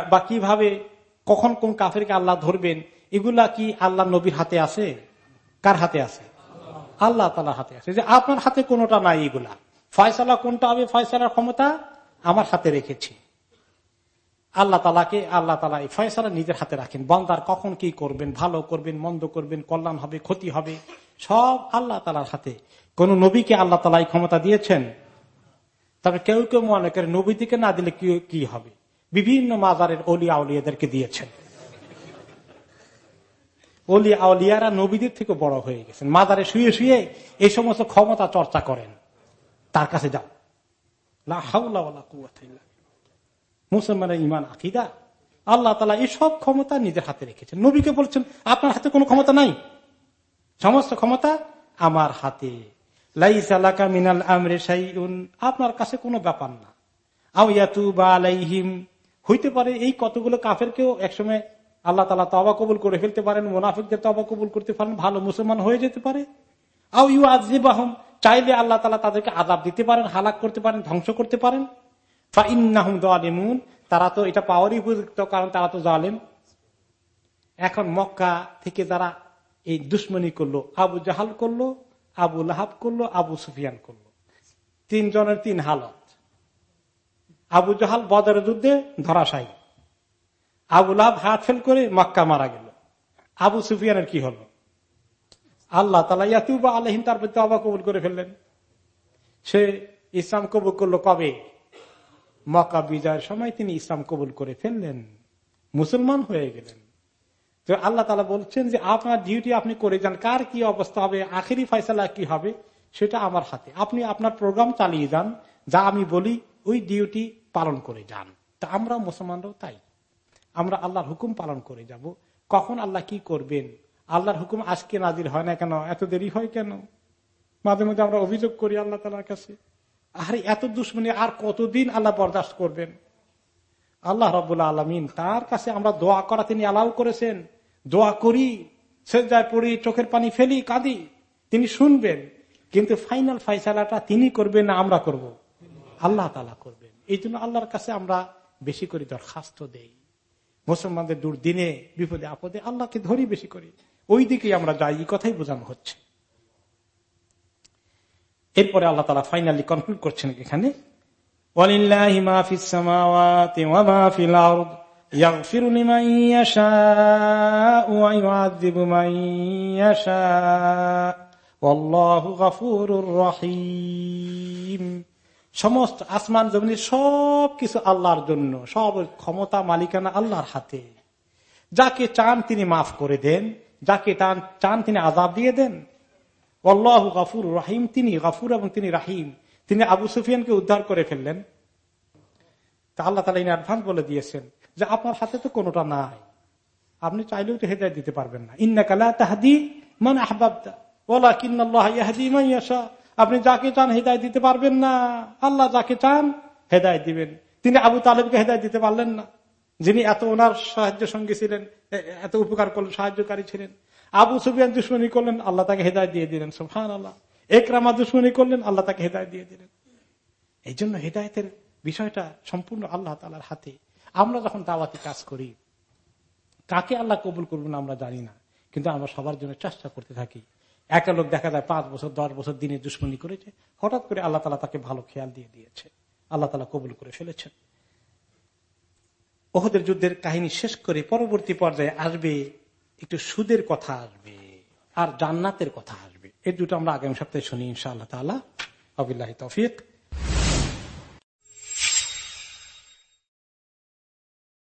বা কীভাবে, কখন কোন কাফেরকে আল্লাহ ধরবেন? এগুলা কি আল্লাহ নবীর হাতে আছে? কার হাতে আছে? আল্লাহ তালার হাতে আছে। যে আপনার হাতে কোনোটা নাই এগুলা। ফয়সালা কোনটা হবে? ফয়সালার ক্ষমতা আমার হাতে রেখেছি। আল্লাহ তালাকে, আল্লাহ তালা এই ফয়সালা নিজের হাতে রাখেন। বন্দার কখন কি করবেন? ভালো করবেন, মন্দ করবেন, কল্যাণ হবে, ক্ষতি হবে, সব আল্লাহ তালার হাতে। কোন নবীকে আল্লাহ তালা ক্ষমতা দিয়েছেন? তবে কেউ কেউ মনে করে নবী দিকে না দিলে কি হবে? বিভিন্ন মাজারের অলিয়া আউলিয়াদেরকে দিয়েছেন। অলি আউলিয়ারা নবীদের থেকে বড় হয়ে গেছেন। মাজারে শুয়ে শুয়ে এই সমস্ত ক্ষমতা চর্চা করেন। তার কাছে যাও। মুসলমানের ইমান আকিদা। আল্লাহ তালা এই সব ক্ষমতা নিজের হাতে রেখেছেন। নবীকে বলছেন, আপনার হাতে কোনো ক্ষমতা নাই? সমস্ত ক্ষমতা আমার হাতে। মিনাল আমরে আপনার কাছে কোনো ব্যাপার না। আউয়াতু বা আলাইহিম। হইতে পারে এই কতগুলো কাফেরকেও একসময় আল্লাহ তালা তবা কবুল করে ফেলতে পারেন, মোনাফিকদের তবা কবুল করতে পারেন, ভালো মুসলমান হয়ে যেতে পারে। আউ ইউ আজিবাহম চাইলে আল্লাহ তালা তাদেরকে আদাব দিতে পারেন, হালাক করতে পারেন, ধ্বংস করতে পারেন। তারা তো এটা পাওয়ারই উপযুক্ত, কারণ তারা তো জালেন এখন মক্কা থেকে যারা এই দুশ্মনী করল, আবু জাহাল করল, আবু লাহাব করল, আবু সুফিয়ান করল। তিনজনের তিন হালত। আবু জাহাল বদর যুদ্ধে ধরাশায়ী। আবু লাভ হাত ফেল করে মক্কা মারা গেল। আবু সুফিয়ানের কি হলো? আল্লাহ তালা ইয়াতুবা আলহিন তার প্রতি অবা কবুল করে ফেললেন। সে ইসলাম কবুল করল কবে? মক্কা বিজয়ের সময় তিনি ইসলাম কবুল করে ফেললেন। মুসলমান হয়ে গেলেন। তো আল্লাহ তালা বলছেন যে, আপনার ডিউটি আপনি করে যান। কার কি অবস্থা হবে? আখেরি ফয়সালা কি হবে? সেটা আমার হাতে। আপনি আপনার প্রোগ্রাম চালিয়ে যান। যা আমি বলি, ওই ডিউটি পালন করে যান। তা আমরা মুসলমানরাও তাই। আমরা আল্লাহর হুকুম পালন করে যাব। কখন আল্লাহ কি করবেন? আল্লাহর হুকুম আজকে নাজির হয় না কেন? এত দেরি হয় কেন? মাঝে মধ্যে আমরা অভিযোগ করি আল্লাহ তালার কাছে। আরে এত দুশ্মনী আর কতদিন আল্লাহ বরদাস্ত করবেন? আল্লাহ রবুল্লা আলমিন তার কাছে আমরা দোয়া করা তিনি আলাউ করেছেন। দোয়া করি সেজায় পড়ি, চোখের পানি ফেলি, কাঁদি। তিনি শুনবেন, কিন্তু ফাইনাল ফাইসালাটা তিনি করবেন না আমরা করব। আল্লাহ তালা করবেন। এই জন্য আল্লাহর কাছে আমরা বেশি করে দরখাস্ত দেই। মুসলমানদের দুর্দিনে, বিপদে আপদে আল্লাহকে ধরি বেশি করি। ওই দিকে আমরা যাই কথাই বোঝানো হচ্ছে। এরপরে আল্লাহ তালা ফাইনালি কনক্লুড করছেন এখানে সমস্ত আসমান জমিনের সব কিছু আল্লাহর জন্য, সব ক্ষমতা মালিকানা আল্লাহর হাতে। যাকে চান তিনি মাফ করে দেন, যাকে চান তিনি আজাব দিয়ে দেন। আল্লাহ গাফুর রাহিম। তিনি গাফুর এবং তিনি রাহিম। তিনি আবু সুফিয়ানকে উদ্ধার করে ফেললেন। তা আল্লাহ তালা ইনি অ্যাডভান্স বলে দিয়েছেন যে আপনার হাতে তো কোনোটা নাই। আপনি চাইলেও তো হেদায় দিতে পারবেন না। ইন্না কালা তাহাদি মানে আহবাবদা ওলা কিন্না আপনি যাকে চান হেদায় দিতে পারবেন না। আল্লাহ যাকে চান হেদায় দিবেন। তিনি আবু তালেবকে হেদায় দিতে পারলেন না। যিনি এত ওনার সাহায্য সঙ্গী ছিলেন এত উপকার করলেন, সাহায্যকারী ছিলেন। আবু সুবিয়ান দুশ্মনী করলেন, আল্লাহ তাকে হেদায় দিয়ে দিলেন সোফান আল্লাহ একরামা দুশ্মনী করলেন, আল্লাহ তাকে হেদায় দিয়ে দিলেন। এই জন্য হেদায়তের বিষয়টা সম্পূর্ণ আল্লাহ তালার হাতে। আমরা যখন দাওয়াতি কাজ করি, কাকে আল্লাহ কবুল করবেন আমরা জানি না, কিন্তু আমরা সবার জন্য চেষ্টা করতে থাকি। একটা লোক দেখা যায় পাঁচ বছর, দশ বছর দিনে দুশ্মনী করেছে, হঠাৎ করে আল্লাহ তালা তাকে ভালো খেয়াল দিয়ে দিয়েছে। আল্লাহ তালা কবুল করে ফেলেছেন। ওহদের যুদ্ধের কাহিনী শেষ করে পরবর্তী পর্যায়ে আসবে একটু সুদের কথা আসবে আর জান্নাতের কথা আসবে। এর দুটো আমরা আগামী সপ্তাহে শুনি, ইনশাআল্লাহ তালা আবিল্লাহ তফিক।